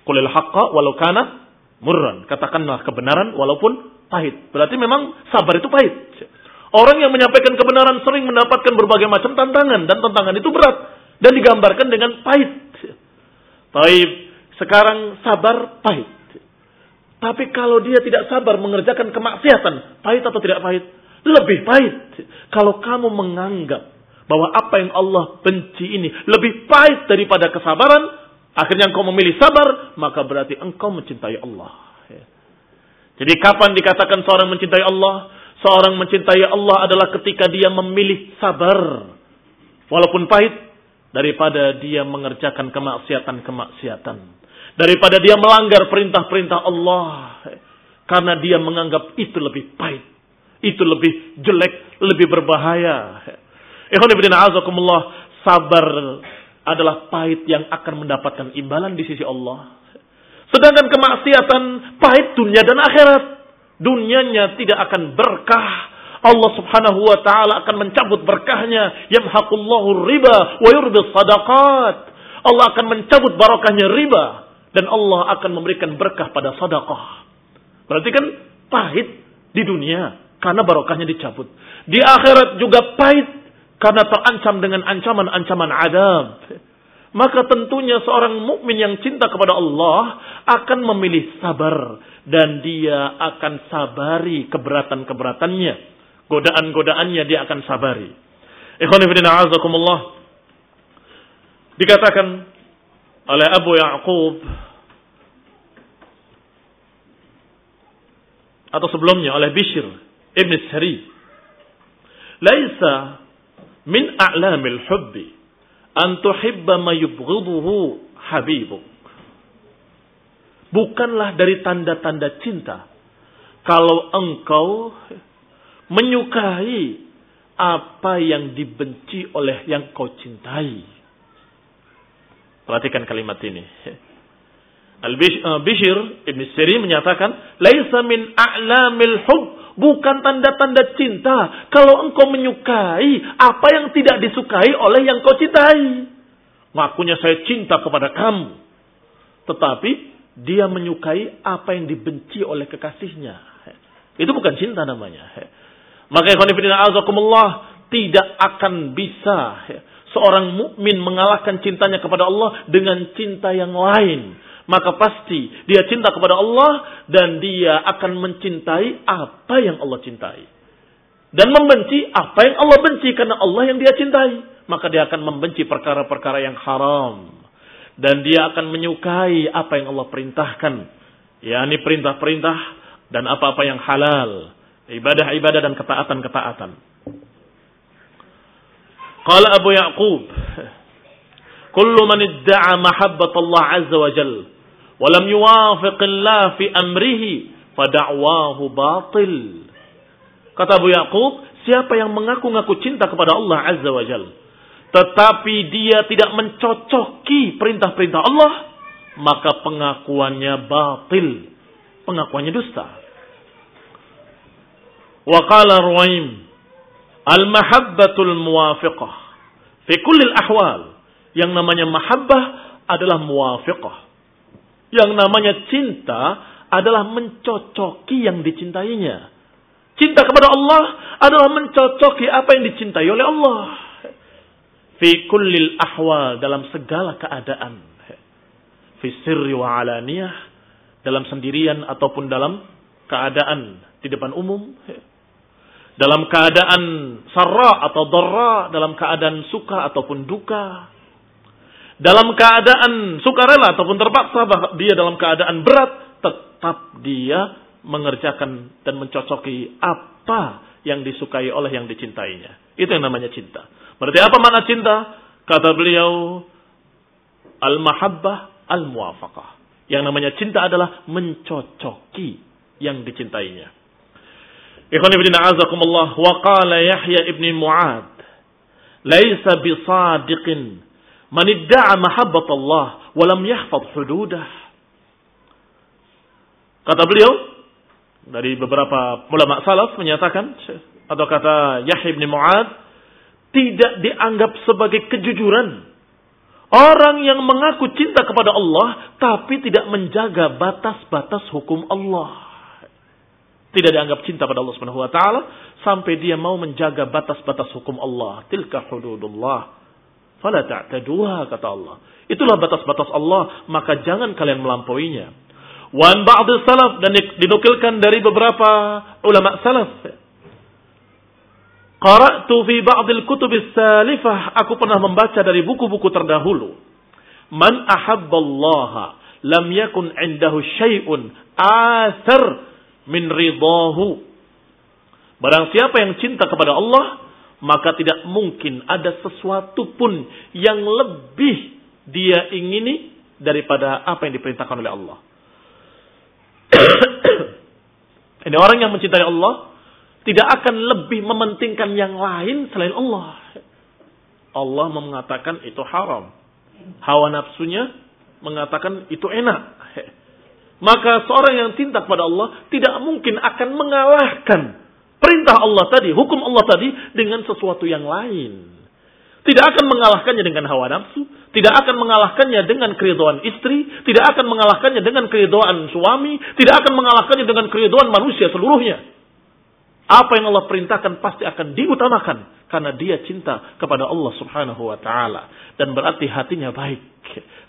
Kulil haqqa walau kana murran. Katakanlah kebenaran walaupun pahit. Berarti memang sabar itu pahit. Orang yang menyampaikan kebenaran sering mendapatkan berbagai macam tantangan. Dan tantangan itu berat. Dan digambarkan dengan pahit. Taib sekarang sabar pahit. Tapi kalau dia tidak sabar mengerjakan kemaksiatan, pahit atau tidak pahit? Lebih pahit. Kalau kamu menganggap bahwa apa yang Allah benci ini lebih pahit daripada kesabaran, akhirnya engkau memilih sabar, maka berarti engkau mencintai Allah. Jadi kapan dikatakan seorang mencintai Allah? Seorang mencintai Allah adalah ketika dia memilih sabar. Walaupun pahit, daripada dia mengerjakan kemaksiatan-kemaksiatan daripada dia melanggar perintah-perintah Allah karena dia menganggap itu lebih pahit, itu lebih jelek, lebih berbahaya. Ikhwan ibn azakumullah, sabar adalah pahit yang akan mendapatkan imbalan di sisi Allah. Sedangkan kemaksiatan pahit dunia dan akhirat. Dunianya tidak akan berkah. Allah subhanahu wa ta'ala akan mencabut berkahnya. Yamhaqullahu riba wa yurbis sadaqat. Allah akan mencabut barokahnya riba dan Allah akan memberikan berkah pada sedekah. Berarti kan pahit di dunia karena barokahnya dicabut. Di akhirat juga pahit karena terancam dengan ancaman-ancaman adab. Maka tentunya seorang mukmin yang cinta kepada Allah akan memilih sabar dan dia akan sabari keberatan-keberatannya. Godaan-godaannya dia akan sabari. Ikhwan fillah Dikatakan oleh Abu Ya'qub atau sebelumnya oleh Bishr Ibn Sari Laisa min a'lamil hubbi an tuhibba ma yubghiduhu habibuk Bukanlah dari tanda-tanda cinta kalau engkau menyukai apa yang dibenci oleh yang kau cintai. Perhatikan kalimat ini. Al-Bishr eh, Ibn Siri menyatakan, Laisa min a'lamil hub. Bukan tanda-tanda cinta. Kalau engkau menyukai apa yang tidak disukai oleh yang kau cintai. Ngakunya saya cinta kepada kamu. Tetapi dia menyukai apa yang dibenci oleh kekasihnya. Itu bukan cinta namanya. Maka ikhwanifidina azakumullah tidak akan bisa seorang mukmin mengalahkan cintanya kepada Allah dengan cinta yang lain. Maka pasti dia cinta kepada Allah dan dia akan mencintai apa yang Allah cintai. Dan membenci apa yang Allah benci karena Allah yang dia cintai. Maka dia akan membenci perkara-perkara yang haram. Dan dia akan menyukai apa yang Allah perintahkan. Ya, ini perintah-perintah dan apa-apa yang halal. Ibadah-ibadah dan ketaatan-ketaatan. Qala Abu Ya'qub, "Kullu man idda'a mahabbat Allah 'azza wa jal wa lam yuwafiq Allah fi amrihi fada'wahu batil." Kata Abu Ya'qub, siapa yang mengaku-ngaku cinta kepada Allah 'azza wa jal tetapi dia tidak mencocoki perintah-perintah Allah, maka pengakuannya batil. Pengakuannya dusta. Wa qala Ruwaim, Al-mahabbatul muwafiqah fi kulli ahwal. Yang namanya mahabbah adalah muwafiqah. Yang namanya cinta adalah mencocoki yang dicintainya. Cinta kepada Allah adalah mencocoki apa yang dicintai oleh Allah. Fi kullil ahwal dalam segala keadaan. Fi sirri wa alaniyah dalam sendirian ataupun dalam keadaan di depan umum dalam keadaan sarra atau darra, dalam keadaan suka ataupun duka, dalam keadaan sukarela ataupun terpaksa, dia dalam keadaan berat, tetap dia mengerjakan dan mencocoki apa yang disukai oleh yang dicintainya. Itu yang namanya cinta. Berarti apa makna cinta? Kata beliau, al-mahabbah al-muwafaqah. Yang namanya cinta adalah mencocoki yang dicintainya. Ikhwan ibn a'azakumullah wa qala Yahya ibn Mu'ad laisa bisadiqin man idda'a mahabbat Allah wa lam yahfaz hududah. Kata beliau dari beberapa ulama salaf menyatakan atau kata Yahya ibn Mu'ad tidak dianggap sebagai kejujuran orang yang mengaku cinta kepada Allah tapi tidak menjaga batas-batas hukum Allah. Tidak dianggap cinta pada Allah Subhanahu wa taala sampai dia mau menjaga batas-batas hukum Allah. Tilka hududullah. Fala ta'taduha kata Allah. Itulah batas-batas Allah, maka jangan kalian melampauinya. Wan ba'd salaf dan dinukilkan dari beberapa ulama salaf. Qara'tu fi ba'd al-kutub salifah aku pernah membaca dari buku-buku terdahulu. Man ahabballaha lam yakun indahu syai'un athar min ridahu. Barang siapa yang cinta kepada Allah, maka tidak mungkin ada sesuatu pun yang lebih dia ingini daripada apa yang diperintahkan oleh Allah. <coughs> Ini orang yang mencintai Allah tidak akan lebih mementingkan yang lain selain Allah. Allah mengatakan itu haram. Hawa nafsunya mengatakan itu enak. Maka seorang yang cinta kepada Allah tidak mungkin akan mengalahkan perintah Allah tadi, hukum Allah tadi dengan sesuatu yang lain. Tidak akan mengalahkannya dengan hawa nafsu, tidak akan mengalahkannya dengan keriduan istri, tidak akan mengalahkannya dengan keriduan suami, tidak akan mengalahkannya dengan keriduan manusia seluruhnya. Apa yang Allah perintahkan pasti akan diutamakan karena dia cinta kepada Allah Subhanahu wa taala dan berarti hatinya baik,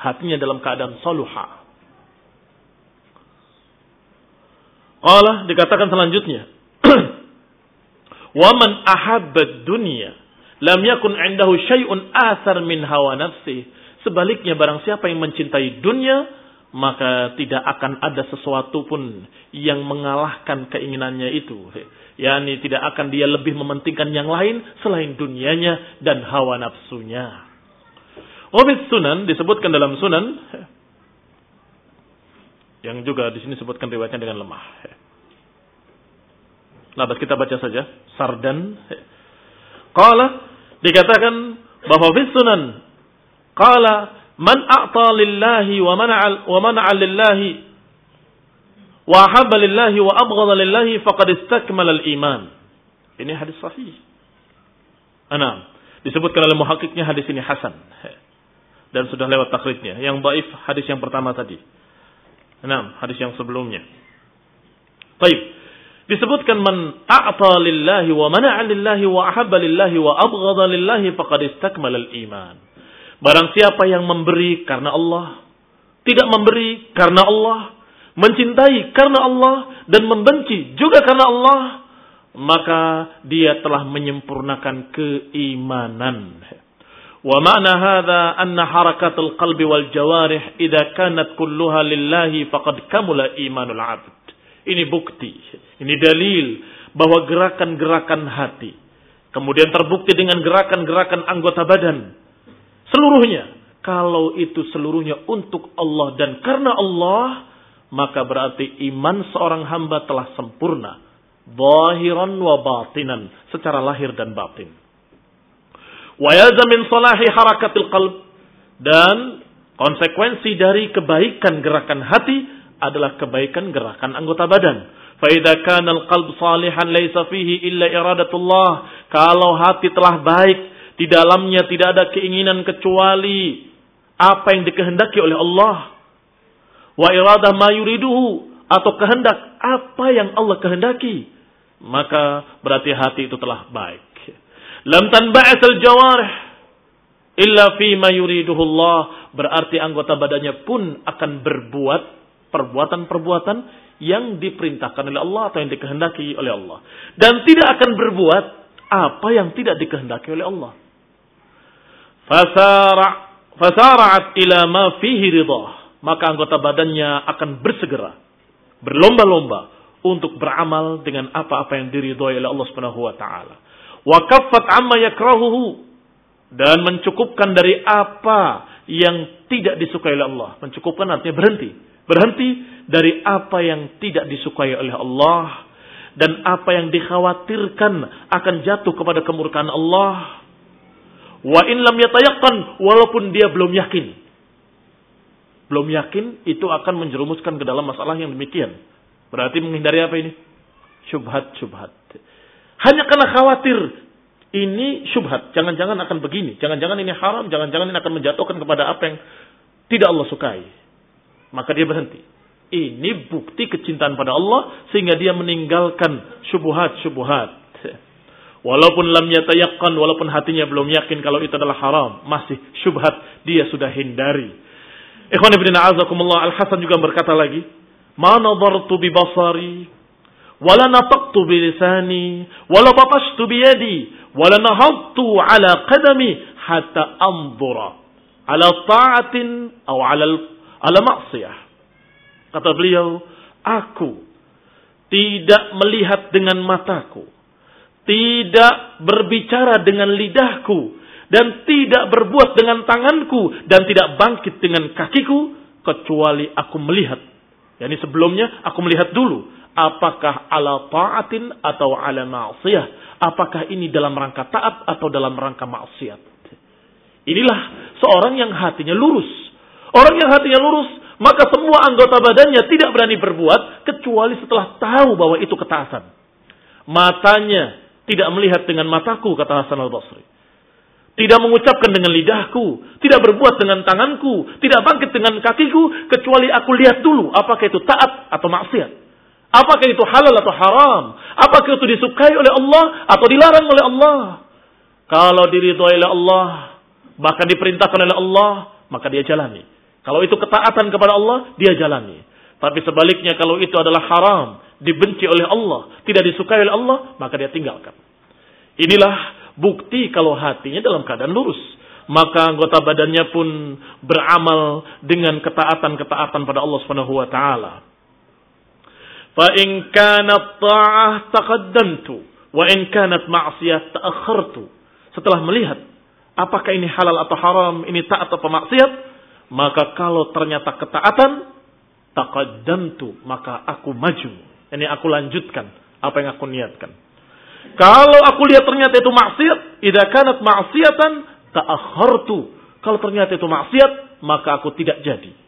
hatinya dalam keadaan saluha. Allah dikatakan selanjutnya. <clears throat> Waman ahabbad dunya lam yakun indahu syai'un asar min hawa nafsi. Sebaliknya barang siapa yang mencintai dunia, maka tidak akan ada sesuatu pun yang mengalahkan keinginannya itu. Yani tidak akan dia lebih mementingkan yang lain selain dunianya dan hawa nafsunya. Wabit sunan disebutkan dalam sunan yang juga di sini sebutkan riwayatnya dengan lemah. Nah, kita baca saja. Sardan. Qala dikatakan bahwa fi sunan qala man a'ta lillahi wa mana'a wa mana'a lillahi wa ahabba lillahi wa abghadha lillahi faqad istakmala al-iman. Ini hadis sahih. Ana disebutkan oleh muhakkiknya hadis ini hasan. Dan sudah lewat takhrijnya. Yang baif hadis yang pertama tadi. Nah, hadis yang sebelumnya. Baik. Disebutkan man a'ta lillahi wa mana'a lillahi wa ahabba lillahi wa abghadha lillahi faqad istakmala al-iman. Barang siapa yang memberi karena Allah, tidak memberi karena Allah, mencintai karena Allah dan membenci juga karena Allah, maka dia telah menyempurnakan keimanan. Hadha anna harakatul qalbi wal jawarih idza kanat kulluha lillahi faqad kamula imanul 'abd. Ini bukti, ini dalil bahwa gerakan-gerakan hati kemudian terbukti dengan gerakan-gerakan anggota badan seluruhnya kalau itu seluruhnya untuk Allah dan karena Allah maka berarti iman seorang hamba telah sempurna zahiran wa batinan secara lahir dan batin wa min salahi harakatil qalb dan konsekuensi dari kebaikan gerakan hati adalah kebaikan gerakan anggota badan. Faida kana al-qalb salihan laisa fihi illa iradatullah. Kalau hati telah baik, di dalamnya tidak ada keinginan kecuali apa yang dikehendaki oleh Allah. Wa iradah ma yuriduhu atau kehendak apa yang Allah kehendaki. Maka berarti hati itu telah baik. Lam tanba'as al-jawarih illa fi ma yuriduhu Allah. Berarti anggota badannya pun akan berbuat perbuatan-perbuatan yang diperintahkan oleh Allah atau yang dikehendaki oleh Allah. Dan tidak akan berbuat apa yang tidak dikehendaki oleh Allah. Fasara'at ila ma fihi ridha. Maka anggota badannya akan bersegera. Berlomba-lomba untuk beramal dengan apa-apa yang diridhoi oleh Allah Subhanahu wa taala wa kaffat amma yakrahuhu dan mencukupkan dari apa yang tidak disukai oleh Allah. Mencukupkan artinya berhenti. Berhenti dari apa yang tidak disukai oleh Allah dan apa yang dikhawatirkan akan jatuh kepada kemurkaan Allah. Wa in lam yatayaqqan walaupun dia belum yakin. Belum yakin itu akan menjerumuskan ke dalam masalah yang demikian. Berarti menghindari apa ini? Syubhat-syubhat. Hanya karena khawatir ini syubhat, jangan-jangan akan begini, jangan-jangan ini haram, jangan-jangan ini akan menjatuhkan kepada apa yang tidak Allah sukai. Maka dia berhenti. Ini bukti kecintaan pada Allah sehingga dia meninggalkan syubhat-syubhat. Walaupun lam yatayaqqan, walaupun hatinya belum yakin kalau itu adalah haram, masih syubhat dia sudah hindari. Ikhwan ibn a'azakumullah Al-Hasan juga berkata lagi, "Ma nadartu bi basari wala nafaqtu bilisani. Wala batashtu biyadi. Wala nahadtu ala qadami hatta anzura. Ala ta'atin atau ala ala maksiyah kata beliau aku tidak melihat dengan mataku tidak berbicara dengan lidahku dan tidak berbuat dengan tanganku dan tidak bangkit dengan kakiku kecuali aku melihat. Yakni sebelumnya aku melihat dulu Apakah ala ta'atin atau ala ma'siyah? Apakah ini dalam rangka taat atau dalam rangka maksiat? Inilah seorang yang hatinya lurus. Orang yang hatinya lurus, maka semua anggota badannya tidak berani berbuat kecuali setelah tahu bahwa itu ketaatan. Matanya tidak melihat dengan mataku, kata Hasan al-Basri. Tidak mengucapkan dengan lidahku, tidak berbuat dengan tanganku, tidak bangkit dengan kakiku, kecuali aku lihat dulu apakah itu taat atau maksiat. Apakah itu halal atau haram? Apakah itu disukai oleh Allah atau dilarang oleh Allah? Kalau diridhoi oleh Allah, bahkan diperintahkan oleh Allah, maka dia jalani. Kalau itu ketaatan kepada Allah, dia jalani. Tapi sebaliknya kalau itu adalah haram, dibenci oleh Allah, tidak disukai oleh Allah, maka dia tinggalkan. Inilah bukti kalau hatinya dalam keadaan lurus. Maka anggota badannya pun beramal dengan ketaatan-ketaatan pada Allah Subhanahu wa taala. Fa in kanat ta'ah taqaddamtu wa in kanat ma'siyah ta'akhartu. Setelah melihat apakah ini halal atau haram, ini taat atau maksiat, maka kalau ternyata ketaatan taqaddamtu, maka aku maju. Ini aku lanjutkan apa yang aku niatkan. Kalau aku lihat ternyata itu maksiat, idza kanat ma'siyatan ta'akhartu. Kalau ternyata itu maksiat, maka aku tidak jadi.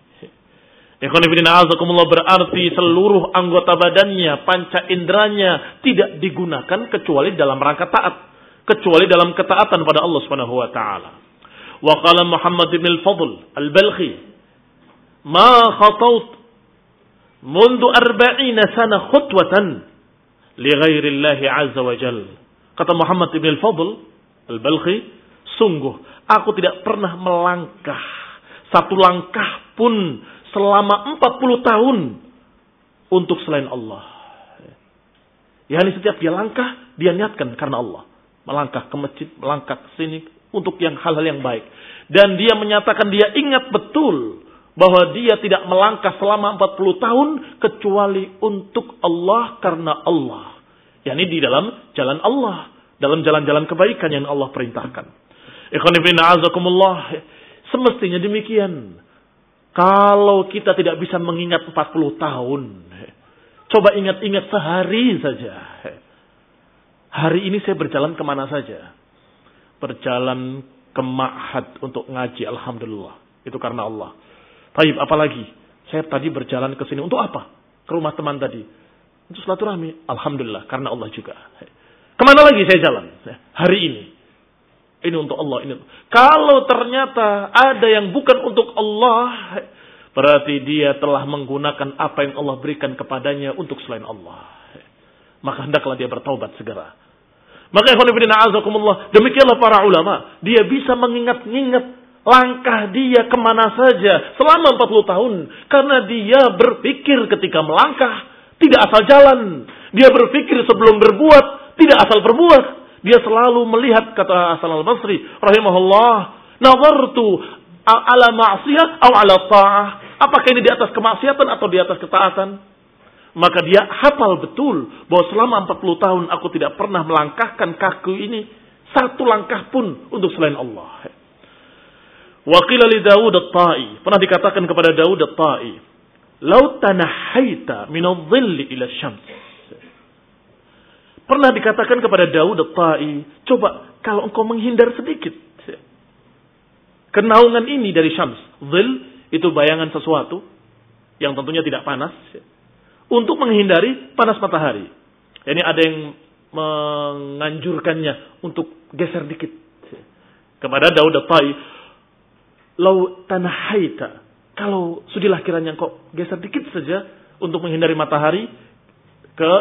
Berarti seluruh anggota badannya, panca inderanya tidak digunakan kecuali dalam rangka taat. Kecuali dalam ketaatan pada Allah subhanahu wa ta'ala. Wa qala Muhammad bin al-Fadl al-Balkhi. Ma mundu arba'ina sana khutwatan li ghairillahi azza wa jal. Kata Muhammad ibn al-Fadl al-Balkhi, sungguh aku tidak pernah melangkah satu langkah pun selama 40 tahun untuk selain Allah. Ya, ini setiap dia langkah, dia niatkan karena Allah. Melangkah ke masjid, melangkah ke sini untuk yang hal-hal yang baik. Dan dia menyatakan dia ingat betul bahwa dia tidak melangkah selama 40 tahun kecuali untuk Allah karena Allah. yakni di dalam jalan Allah, dalam jalan-jalan kebaikan yang Allah perintahkan. Ikhwan azakumullah, semestinya demikian. Kalau kita tidak bisa mengingat 40 tahun, coba ingat-ingat sehari saja. Hari ini saya berjalan ke mana saja. Berjalan ke Ma'had untuk ngaji, Alhamdulillah. Itu karena Allah Taib, apalagi? Saya tadi berjalan ke sini untuk apa? Ke rumah teman tadi. Untuk silaturahmi. Alhamdulillah, karena Allah juga. Ke mana lagi saya jalan? Hari ini. Ini untuk Allah. Ini. Kalau ternyata ada yang bukan untuk Allah, berarti dia telah menggunakan apa yang Allah berikan kepadanya untuk selain Allah. Maka hendaklah dia bertaubat segera. Maka demikianlah para ulama. Dia bisa mengingat-ingat langkah dia ke mana saja selama 40 tahun. Karena dia berpikir ketika melangkah, tidak asal jalan. Dia berpikir sebelum berbuat, tidak asal berbuat. Dia selalu melihat, kata Hasan al-Basri, rahimahullah, nazartu ala ma'siyah atau ala ta'ah. Apakah ini di atas kemaksiatan atau di atas ketaatan? Maka dia hafal betul bahwa selama 40 tahun aku tidak pernah melangkahkan kaki ini satu langkah pun untuk selain Allah. Waqila li Dawud at-Ta'i. Pernah dikatakan kepada Dawud at-Ta'i. Lau tanahaita minadh-dhilli ila syams. Pernah dikatakan kepada Dawud at-Ta'i. Coba kalau engkau menghindar sedikit. Kenaungan ini dari syams. Dhil itu bayangan sesuatu. Yang tentunya tidak panas. Untuk menghindari panas matahari. Ini ada yang menganjurkannya untuk geser dikit. Kepada Daud at-Ta'i lau tanahaita. Kalau sudilah kiranya kok geser dikit saja untuk menghindari matahari ke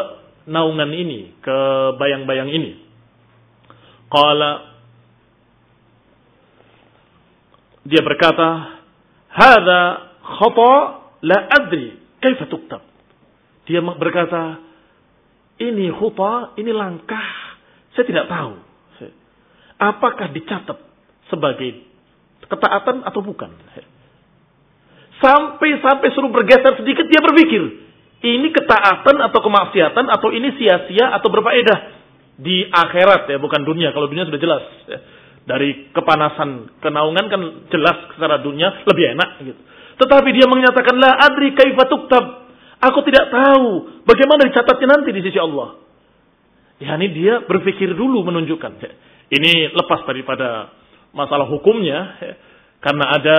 naungan ini, ke bayang-bayang ini. Qala dia berkata, "Hadza khata la adri kaifa tuktab." Dia berkata, "Ini khuta, ini langkah, saya tidak tahu. Apakah dicatat sebagai ketaatan atau bukan. Sampai-sampai suruh bergeser sedikit dia berpikir, ini ketaatan atau kemaksiatan atau ini sia-sia atau berfaedah di akhirat ya, bukan dunia. Kalau dunia sudah jelas. Ya. Dari kepanasan kenaungan kan jelas secara dunia lebih enak gitu. Tetapi dia menyatakan la adri kaifa tuktab. Aku tidak tahu bagaimana dicatatnya nanti di sisi Allah. Ya ini dia berpikir dulu menunjukkan. Ya. Ini lepas daripada masalah hukumnya ya, karena ada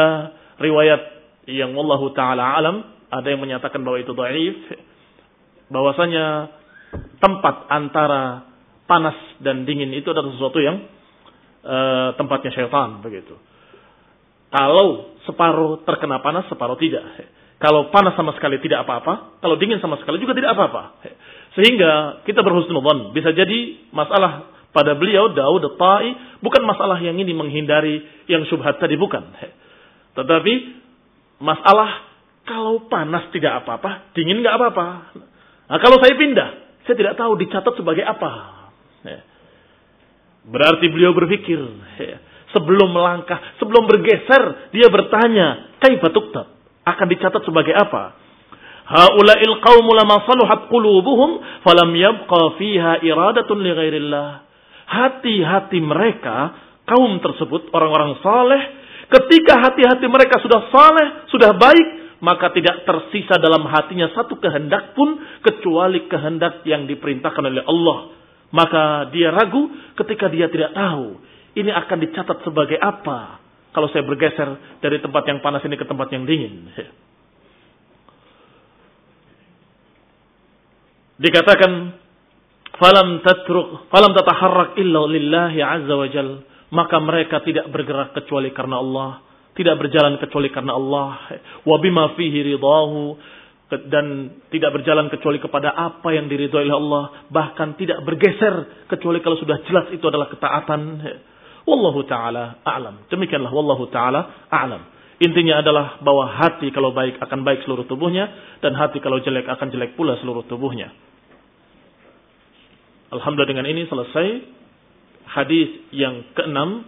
riwayat yang wallahu taala alam ada yang menyatakan bahwa itu dhaif bahwasanya tempat antara panas dan dingin itu adalah sesuatu yang uh, tempatnya syaitan begitu. Kalau separuh terkena panas, separuh tidak. Kalau panas sama sekali tidak apa-apa, kalau dingin sama sekali juga tidak apa-apa. Sehingga kita berhusnudzon. Bisa jadi masalah pada beliau Daud Tai bukan masalah yang ini menghindari yang syubhat tadi bukan. Tetapi masalah kalau panas tidak apa-apa, dingin nggak apa-apa. Nah, kalau saya pindah, saya tidak tahu dicatat sebagai apa. Berarti beliau berpikir sebelum melangkah, sebelum bergeser, dia bertanya, kaifa tuktab? Akan dicatat sebagai apa? Haula'il qaumu lama saluhat qulubuhum falam yabqa fiha iradatun li ghairillah hati-hati mereka, kaum tersebut, orang-orang saleh, ketika hati-hati mereka sudah saleh, sudah baik, maka tidak tersisa dalam hatinya satu kehendak pun kecuali kehendak yang diperintahkan oleh Allah. Maka dia ragu ketika dia tidak tahu ini akan dicatat sebagai apa kalau saya bergeser dari tempat yang panas ini ke tempat yang dingin. Dikatakan falam tatruk falam tataharrak illa lillahi azza wa jal maka mereka tidak bergerak kecuali karena Allah tidak berjalan kecuali karena Allah wa bima fihi dan tidak berjalan kecuali kepada apa yang diridhoi oleh Allah, bahkan tidak bergeser kecuali kalau sudah jelas itu adalah ketaatan. Wallahu taala a'lam. Demikianlah wallahu taala a'lam. Intinya adalah bahwa hati kalau baik akan baik seluruh tubuhnya dan hati kalau jelek akan jelek pula seluruh tubuhnya. Alhamdulillah dengan ini selesai hadis yang keenam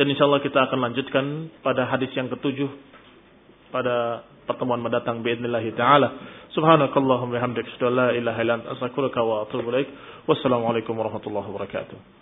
dan insya Allah kita akan lanjutkan pada hadis yang ketujuh pada pertemuan mendatang biidnillahi taala. Subhanakallahumma hamdaka asyhadu an la ilaha illa anta astaghfiruka wa atubu ilaik. Wassalamualaikum warahmatullahi wabarakatuh.